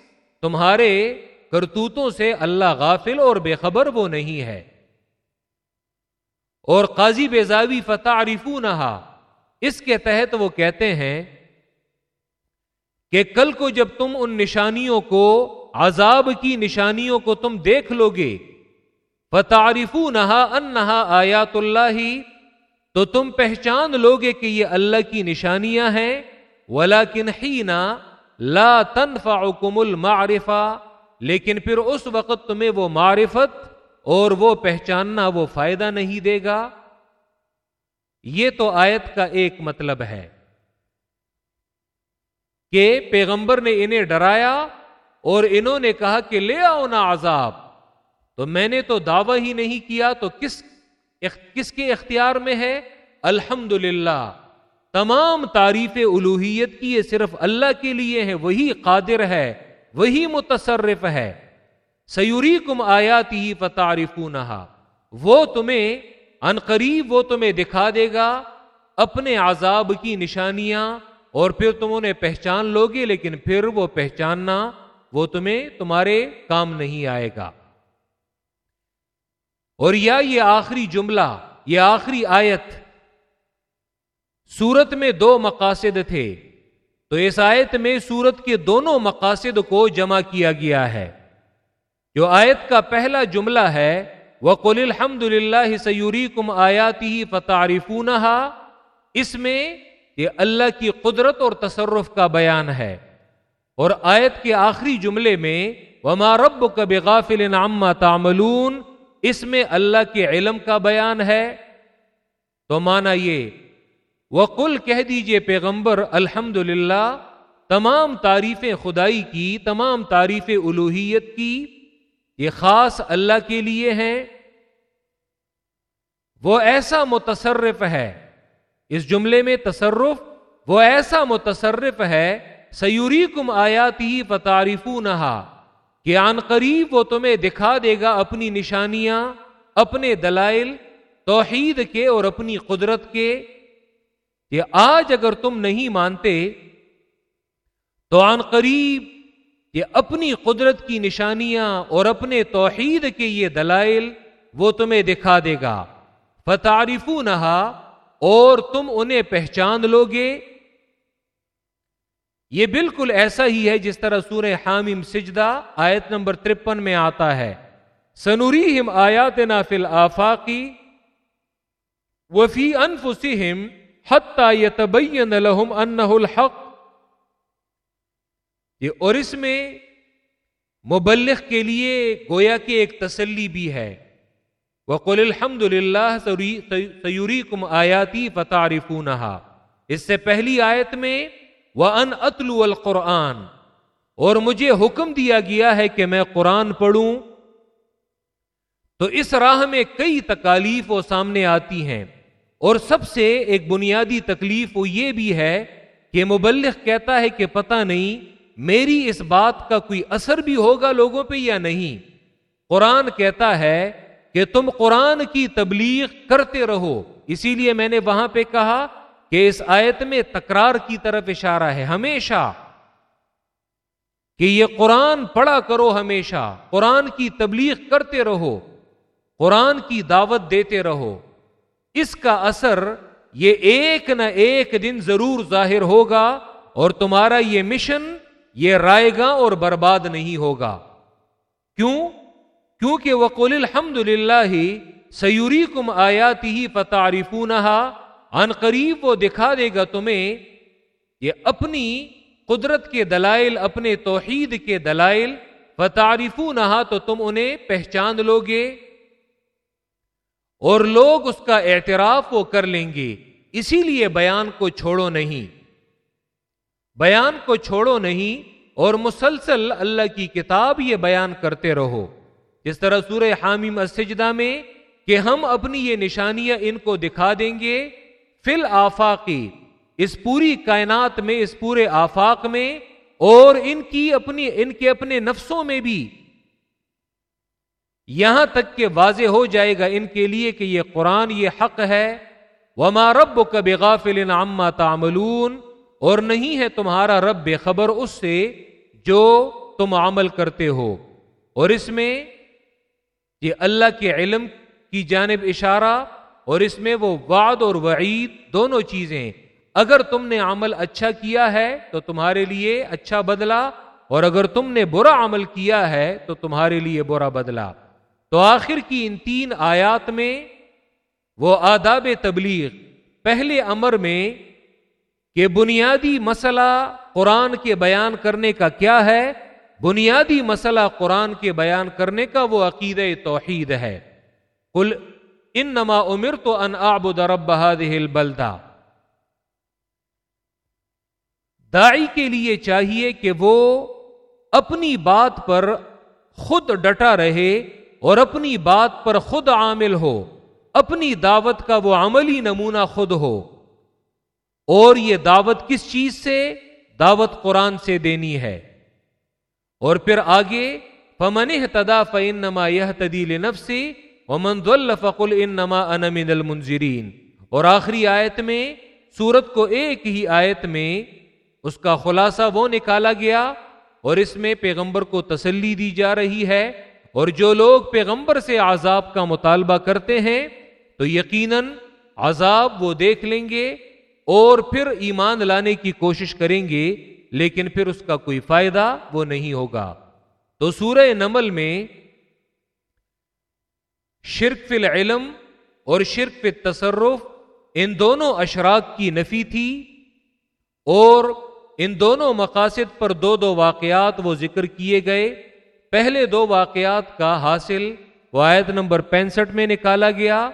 تمہارے کرتوتوں سے اللہ غافل اور بے خبر وہ نہیں ہے۔ اور قاضی بیزاوی فتح عریفو نہا اس کے تحت وہ کہتے ہیں کہ کل کو جب تم ان نشانیوں کو عذاب کی نشانیوں کو تم دیکھ لو گے فتعریف نہا ان نہا آیات اللہ۔ تو تم پہچان لو گے کہ یہ اللہ کی نشانیاں ہیں۔ ولا کنہ لا تنفعکم المعرفہ لیکن پھر اس وقت تمہیں وہ معرفت اور وہ پہچاننا وہ فائدہ نہیں دے گا۔ یہ تو آیت کا ایک مطلب ہے کہ پیغمبر نے انہیں ڈرایا اور انہوں نے کہا کہ لے آؤ نا عذاب۔ تو میں نے تو دعوی ہی نہیں کیا، تو کس کس کے اختیار میں ہے؟ الحمد تمام تعریف الوحیت کی یہ صرف اللہ کے لیے ہے، وہی قادر ہے، وہی متصرف ہے۔ سیوری کم آیاتی فتارف وہ تمہیں قریب وہ تمہیں دکھا دے گا اپنے عذاب کی نشانیاں اور پھر تم انہیں پہچان لو گے لیکن پھر وہ پہچاننا وہ تمہیں تمہارے کام نہیں آئے گا۔ اور یا یہ آخری جملہ، یہ آخری آیت سورت میں دو مقاصد تھے، تو اس آیت میں سورت کے دونوں مقاصد کو جمع کیا گیا ہے۔ جو آیت کا پہلا جملہ ہے وہ کل الحمد للہ سیوری کم آیاتی فتعریف اس میں یہ اللہ کی قدرت اور تصرف کا بیان ہے۔ اور آیت کے آخری جملے میں وما رب کا بغافل عما تعملون، اس میں اللہ کے علم کا بیان ہے۔ تو مانا یہ وہ کل کہہ دیجیے پیغمبر الحمد تمام تعریفیں خدائی کی، تمام تعریف الوحیت کی، یہ خاص اللہ کے لیے ہیں۔ وہ ایسا متصرف ہے، اس جملے میں تصرف، وہ ایسا متصرف ہے سیوری کم آیاتی فتارف نہا کہ آن قریب وہ تمہیں دکھا دے گا اپنی نشانیاں، اپنے دلائل توحید کے اور اپنی قدرت کے۔ کہ آج اگر تم نہیں مانتے، تو آن قریب یہ اپنی قدرت کی نشانیاں اور اپنے توحید کے یہ دلائل وہ تمہیں دکھا دے گا۔ فتارف نہا اور تم انہیں پہچان لو گے یہ بالکل ایسا ہی ہے جس طرح سورہ حامم سجدہ آیت نمبر ترپن میں آتا ہے۔ سنوری ہم آیات نافل آفاقی وفی انفسہم حتی یتبین لہم انہ الحق۔ یہ اور اس میں مبلغ کے لیے گویا کے ایک تسلی بھی ہے۔ وقل الحمد للہ سیوری کم آیاتی فتارف اس سے پہلی آیت میں وہ ان اتلو القرآن۔ اور مجھے حکم دیا گیا ہے کہ میں قرآن پڑھوں۔ تو اس راہ میں کئی تکالیف وہ سامنے آتی ہیں۔ اور سب سے ایک بنیادی تکلیف وہ یہ بھی ہے کہ مبلغ کہتا ہے کہ پتہ نہیں میری اس بات کا کوئی اثر بھی ہوگا لوگوں پہ یا نہیں۔ قرآن کہتا ہے کہ تم قرآن کی تبلیغ کرتے رہو۔ اسی لیے میں نے وہاں پہ کہا کہ اس آیت میں تکرار کی طرف اشارہ ہے ہمیشہ کہ یہ قرآن پڑھا کرو ہمیشہ، قرآن کی تبلیغ کرتے رہو، قرآن کی دعوت دیتے رہو۔ اس کا اثر یہ ایک نہ ایک دن ضرور ظاہر ہوگا اور تمہارا یہ مشن، یہ رائے گا اور برباد نہیں ہوگا۔ کیوں؟ کیونکہ وقول الحمد للہ سیوری کم آیاتی ہی فتعریف ان قریب وہ دکھا دے گا تمہیں یہ اپنی قدرت کے دلائل، اپنے توحید کے دلائل فتعریف نہا تو تم انہیں پہچان لو گے اور لوگ اس کا اعتراف وہ کر لیں گے۔ اسی لیے بیان کو چھوڑو نہیں۔ بیان کو چھوڑو نہیں اور مسلسل اللہ کی کتاب یہ بیان کرتے رہو۔ جس طرح سورہ حامیم السجدہ میں کہ ہم اپنی یہ نشانیاں ان کو دکھا دیں گے۔ فل آفاقی اس پوری کائنات میں، اس پورے آفاق میں اور ان کی اپنی، ان کے اپنے نفسوں میں بھی یہاں تک کہ واضح ہو جائے گا ان کے لیے کہ یہ قرآن، یہ حق ہے۔ وما رب کب غافل عما تعملون، اور نہیں ہے تمہارا رب بے خبر اس سے جو تم عمل کرتے ہو۔ اور اس میں یہ اللہ کے علم کی جانب اشارہ اور اس میں وہ وعد اور وعید دونوں چیزیں۔ اگر تم نے عمل اچھا کیا ہے تو تمہارے لیے اچھا بدلا اور اگر تم نے برا عمل کیا ہے تو تمہارے لیے برا بدلا تو آخر کی ان تین آیات میں وہ آداب تبلیغ، پہلے امر میں کہ بنیادی مسئلہ قرآن کے بیان کرنے کا کیا ہے؟ بنیادی مسئلہ قرآن کے بیان کرنے کا وہ عقید توحید ہے۔ کل ان نما عمر تو ان آب درب بلدا دائی کے لیے چاہیے کہ وہ اپنی بات پر خود ڈٹا رہے اور اپنی بات پر خود عامل ہو اپنی دعوت کا وہ عملی نمونہ خود ہو اور یہ دعوت کس چیز سے دعوت قرآن سے دینی ہے اور پھر آگے فمن تدا فن نما یہ تدیل نفسی ومن ضل فقل ان نما ان من المنظرین اور آخری آیت میں، سورت کو ایک ہی آیت میں اس کا خلاصہ وہ نکالا گیا اور اس میں پیغمبر کو تسلی دی جا رہی ہے۔ اور جو لوگ پیغمبر سے عذاب کا مطالبہ کرتے ہیں، تو یقیناً عذاب وہ دیکھ لیں گے اور پھر ایمان لانے کی کوشش کریں گے، لیکن پھر اس کا کوئی فائدہ وہ نہیں ہوگا۔ تو سورہ نمل میں شرک فی العلم اور شرک فی تصرف ان دونوں اشراق کی نفی تھی اور ان دونوں مقاصد پر دو دو واقعات وہ ذکر کیے گئے۔ پہلے دو واقعات کا حاصل وایت نمبر پینسٹھ میں نکالا گیا۔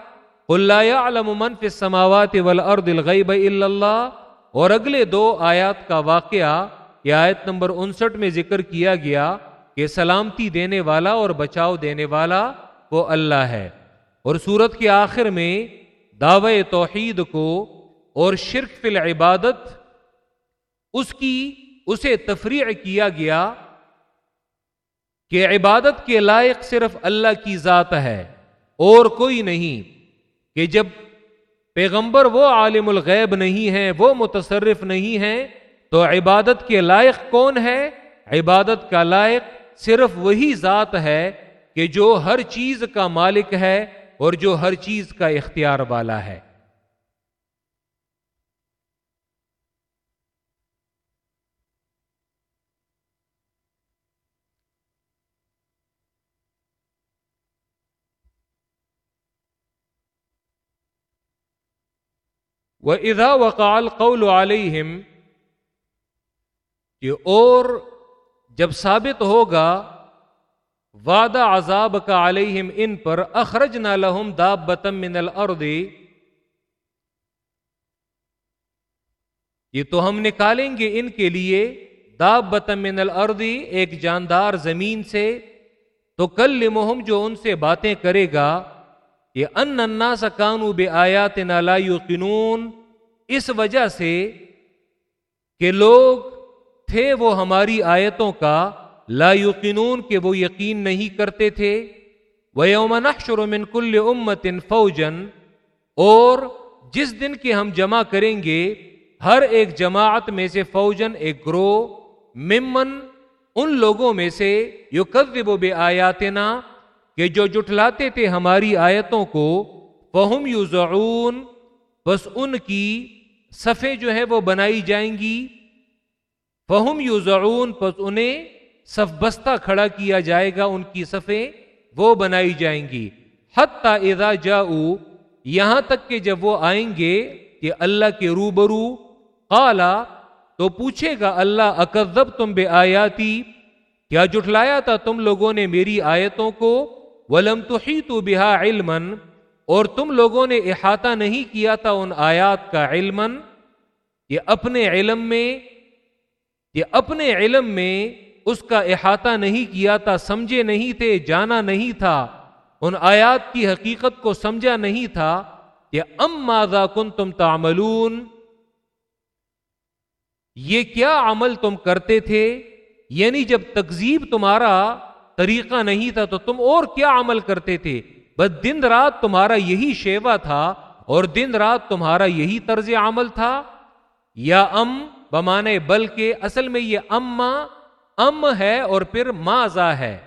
اللہ من فی السماوات والارض الغیب الا اللہ۔ اور اگلے دو آیات کا واقعہ یہ آیت نمبر انسٹھ میں ذکر کیا گیا کہ سلامتی دینے والا اور بچاؤ دینے والا وہ اللہ ہے۔ اور سورت کے آخر میں دعوے توحید کو اور شرک فی العبادت، اس کی، اسے تفریح کیا گیا کہ عبادت کے لائق صرف اللہ کی ذات ہے۔ اور کوئی نہیں کہ جب پیغمبر وہ عالم الغیب نہیں ہے، وہ متصرف نہیں ہے، تو عبادت کے لائق کون ہے؟ عبادت کا لائق صرف وہی ذات ہے کہ جو ہر چیز کا مالک ہے اور جو ہر چیز کا اختیار والا ہے۔ وہ ادا وقال قول علیہم کہ اور جب ثابت ہوگا وعدہ عذاب کا علیہم ان پر اخرج نہ لہم داب بتم من الارض۔ یہ تو ہم نکالیں گے ان کے لیے۔ داب بتم من الارض، ایک جاندار زمین سے۔ تو کل لمحم جو ان سے باتیں کرے گا۔ یہ ان انا سکانو بے آیات نالا یقینون اس وجہ سے کہ لوگ تھے وہ ہماری آیتوں کا۔ لا یقینون کہ وہ یقین نہیں کرتے تھے وہ یومن من کل امت فوجن اور جس دن کے ہم جمع کریں گے، ہر ایک جماعت میں سے فوجن ایک گرو ممن، ان لوگوں میں سے یو کب بے آیاتنا کہ جو جٹلاتے تھے ہماری آیتوں کو فہم یو بس ان کی صفے جو ہے وہ بنائی جائیں گی۔ فہم یو پس انہیں صف بستہ کھڑا کیا جائے گا، ان کی صفیں وہ بنائی جائیں گی۔ حتی اذا جاؤ، یہاں تک کہ جب وہ آئیں گے کہ اللہ کے روبرو، قالا، تو پوچھے گا، اللہ اکذب تم بے آیاتی کیا جٹلایا تھا تم لوگوں نے میری آیتوں کو؟ ولم تو ہی تو بہا علم اور تم لوگوں نے احاطہ نہیں کیا تھا ان آیات کا علم یہ اپنے علم میں یہ اپنے علم میں اس کا احاطہ نہیں کیا تھا، سمجھے نہیں تھے، جانا نہیں تھا۔ ان آیات کی حقیقت کو سمجھا نہیں تھا کہ ام ماضا کن تم تعملون۔ یہ کیا عمل تم کرتے تھے؟ یعنی جب تکزیب تمہارا طریقہ نہیں تھا تو تم اور کیا عمل کرتے تھے؟ بس دن رات تمہارا یہی شیوا تھا اور دن رات تمہارا یہی طرز عمل تھا۔ یا ام بمانے بلکہ اصل میں یہ اما ام ام ہے اور پھر ماضا ہے؟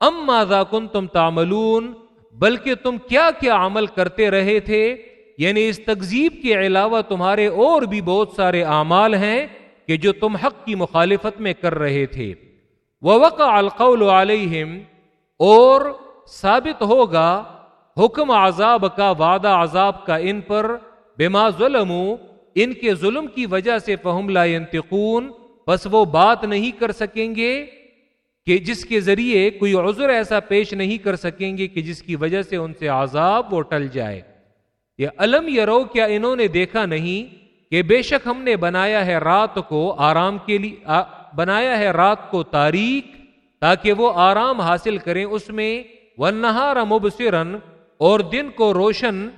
ام ماضا کن تم تاملون بلکہ تم کیا کیا عمل کرتے رہے تھے؟ یعنی اس تقزیب کے علاوہ تمہارے اور بھی بہت سارے اعمال ہیں کہ جو تم حق کی مخالفت میں کر رہے تھے۔ وہ وقع القول علیہم، اور ثابت ہوگا، حکم عذاب کا، وعدہ عذاب کا ان پر، بما ظلم ان کے ظلم کی وجہ سے، فہم لا ينتقون بس وہ بات نہیں کر سکیں گے کہ جس کے ذریعے کوئی عذر ایسا پیش نہیں کر سکیں گے کہ جس کی وجہ سے ان سے عذاب وہ ٹل جائے۔ یہ علم یرو کیا انہوں نے دیکھا نہیں کہ بے شک ہم نے بنایا ہے رات کو آرام کے لیے بنایا ہے رات کو تاریخ تاکہ وہ آرام حاصل کریں اس میں۔ ونہار مبصرن اور دن کو روشن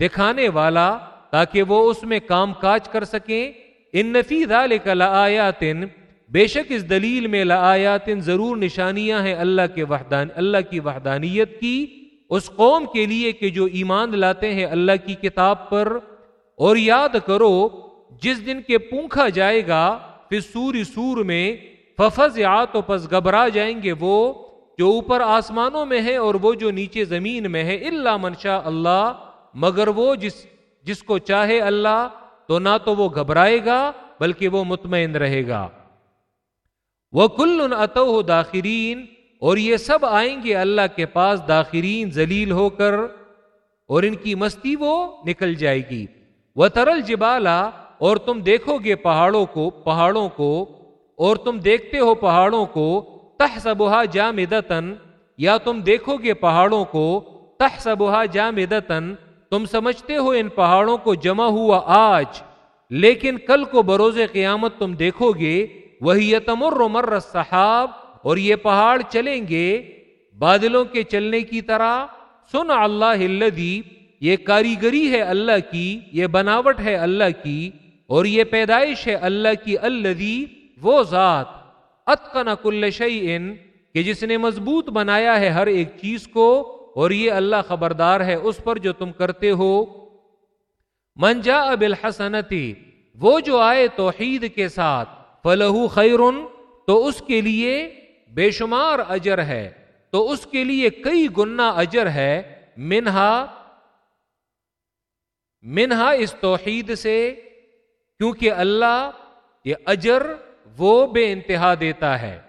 دکھانے والا تاکہ وہ اس میں کام کاج کر سکیں۔ ان نفی ذالک لآیات بے شک اس دلیل میں لآیات ضرور نشانیاں ہیں اللہ کے وحدان، اللہ کی وحدانیت کی، اس قوم کے لیے کہ جو ایمان لاتے ہیں اللہ کی کتاب پر۔ اور یاد کرو، جس دن کے پونکھا جائے گا، پھر سور سور میں ففز یا تو پس گھبرا جائیں گے وہ جو اوپر آسمانوں میں ہے اور وہ جو نیچے زمین میں ہے اللہ منشا اللہ، مگر وہ جس جس کو چاہے اللہ تو نہ تو وہ گھبرائے گا بلکہ وہ مطمئن رہے گا۔ وہ کل اتو داخرین اور یہ سب آئیں گے اللہ کے پاس داخرین ذلیل ہو کر، اور ان کی مستی وہ نکل جائے گی۔ وہ ترل جبالا اور تم دیکھو گے پہاڑوں کو پہاڑوں کو، اور تم دیکھتے ہو پہاڑوں کو تہ سبہ جامدتن یا تم دیکھو گے پہاڑوں کو تہ سبہ جامدتن تم سمجھتے ہو ان پہاڑوں کو جمع ہوا آج، لیکن کل کو بروز قیامت تم دیکھو گے، وہی تمر مر صحاب اور یہ پہاڑ چلیں گے۔ بادلوں کے چلنے کی طرح، سن اللہ الدی یہ کاریگری ہے اللہ کی، یہ بناوٹ ہے اللہ کی، اور یہ پیدائش ہے اللہ کی الدی وہ ذات۔ اتقن کل شعین کہ جس نے مضبوط بنایا ہے ہر ایک چیز کو اور یہ اللہ خبردار ہے اس پر جو تم کرتے ہو۔ منجا اب الحسنتی وہ جو آئے توحید کے ساتھ فلح خیرن، تو اس کے لیے بے شمار اجر ہے۔ تو اس کے لیے کئی گنا اجر ہے، منہا منہا اس توحید سے، کیونکہ اللہ یہ اجر وہ بے انتہا دیتا ہے۔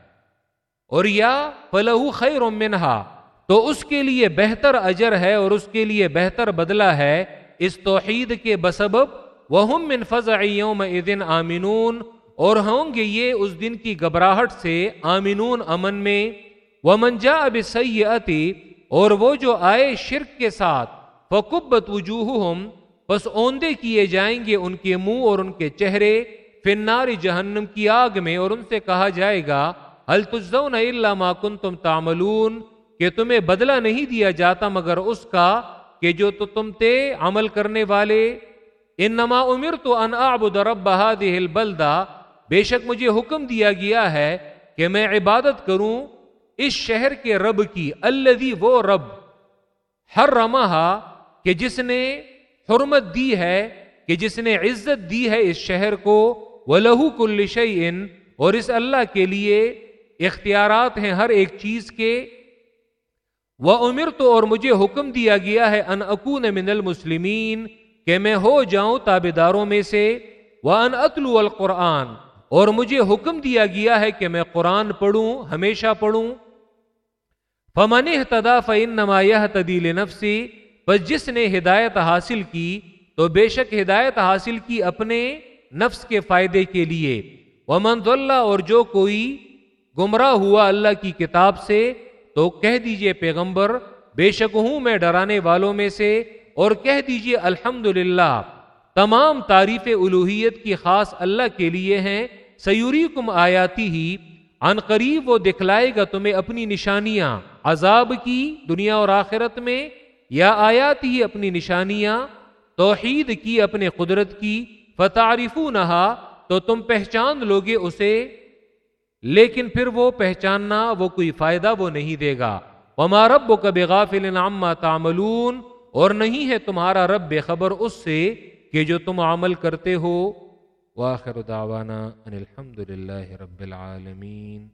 اور یا فلح خیر منہا تو اس کے لیے بہتر اجر ہے اور اس کے لیے بہتر بدلہ ہے، اس توحید کے بسبب وہ من فضع یوم دن آمینون اور ہوں گے یہ اس دن کی گھبراہٹ سے آمینون امن میں۔ وہ منجا اب سیاتی اور وہ جو آئے شرک کے ساتھ فکبت وجوہ بس اوندے کیے جائیں گے ان کے منہ اور ان کے چہرے فنار جہنم کی آگ میں، اور ان سے کہا جائے گا التجزون الا ما کنتم تعملون۔ کہ تمہیں بدلہ نہیں دیا جاتا مگر اس کا کہ جو تو تم تے عمل کرنے والے، انما امرت ان اعبد رب هذه البلدہ، بے شک مجھے حکم دیا گیا ہے کہ میں عبادت کروں اس شہر کے رب کی الذي وہ رب۔ ہر رمحا کہ جس نے حرمت دی ہے، کہ جس نے عزت دی ہے اس شہر کو وہ لہو کل اور اس اللہ کے لیے اختیارات ہیں ہر ایک چیز کے۔ وہ عمر تو اور مجھے حکم دیا گیا ہے ان اکون من المسلمین کہ میں ہو جاؤں تابے داروں میں سے وہ ان اتلو القرآن، اور مجھے حکم دیا گیا ہے کہ میں قرآن پڑھوں، ہمیشہ پڑھوں۔ فمن تدا فن نما تدیل نفسی بس جس نے ہدایت حاصل کی، تو بے شک ہدایت حاصل کی اپنے نفس کے فائدے کے لیے۔ ومن اللہ اور جو کوئی گمراہ ہوا اللہ کی کتاب سے تو کہہ دیجیے پیغمبر، بے شک ہوں میں ڈرانے والوں میں سے، اور کہہ دیجیے الحمد تمام تعریف الوحیت کی خاص اللہ کے لیے ہیں سیوری کم آیاتی ہی، ان قریب وہ دکھلائے گا تمہیں اپنی نشانیاں، عذاب کی دنیا اور آخرت میں، یا آیات ہی اپنی نشانیاں، توحید کی اپنے قدرت کی فتعریف نہا تو تم پہچان لوگے اسے۔ لیکن پھر وہ پہچاننا، وہ کوئی فائدہ وہ نہیں دے گا۔ وما رب و کب غافل عما تعملون۔ اور نہیں ہے تمہارا رب بے خبر اس سے کہ جو تم عمل کرتے ہو۔ واخر دعوانا ان الحمد للہ رب العالمین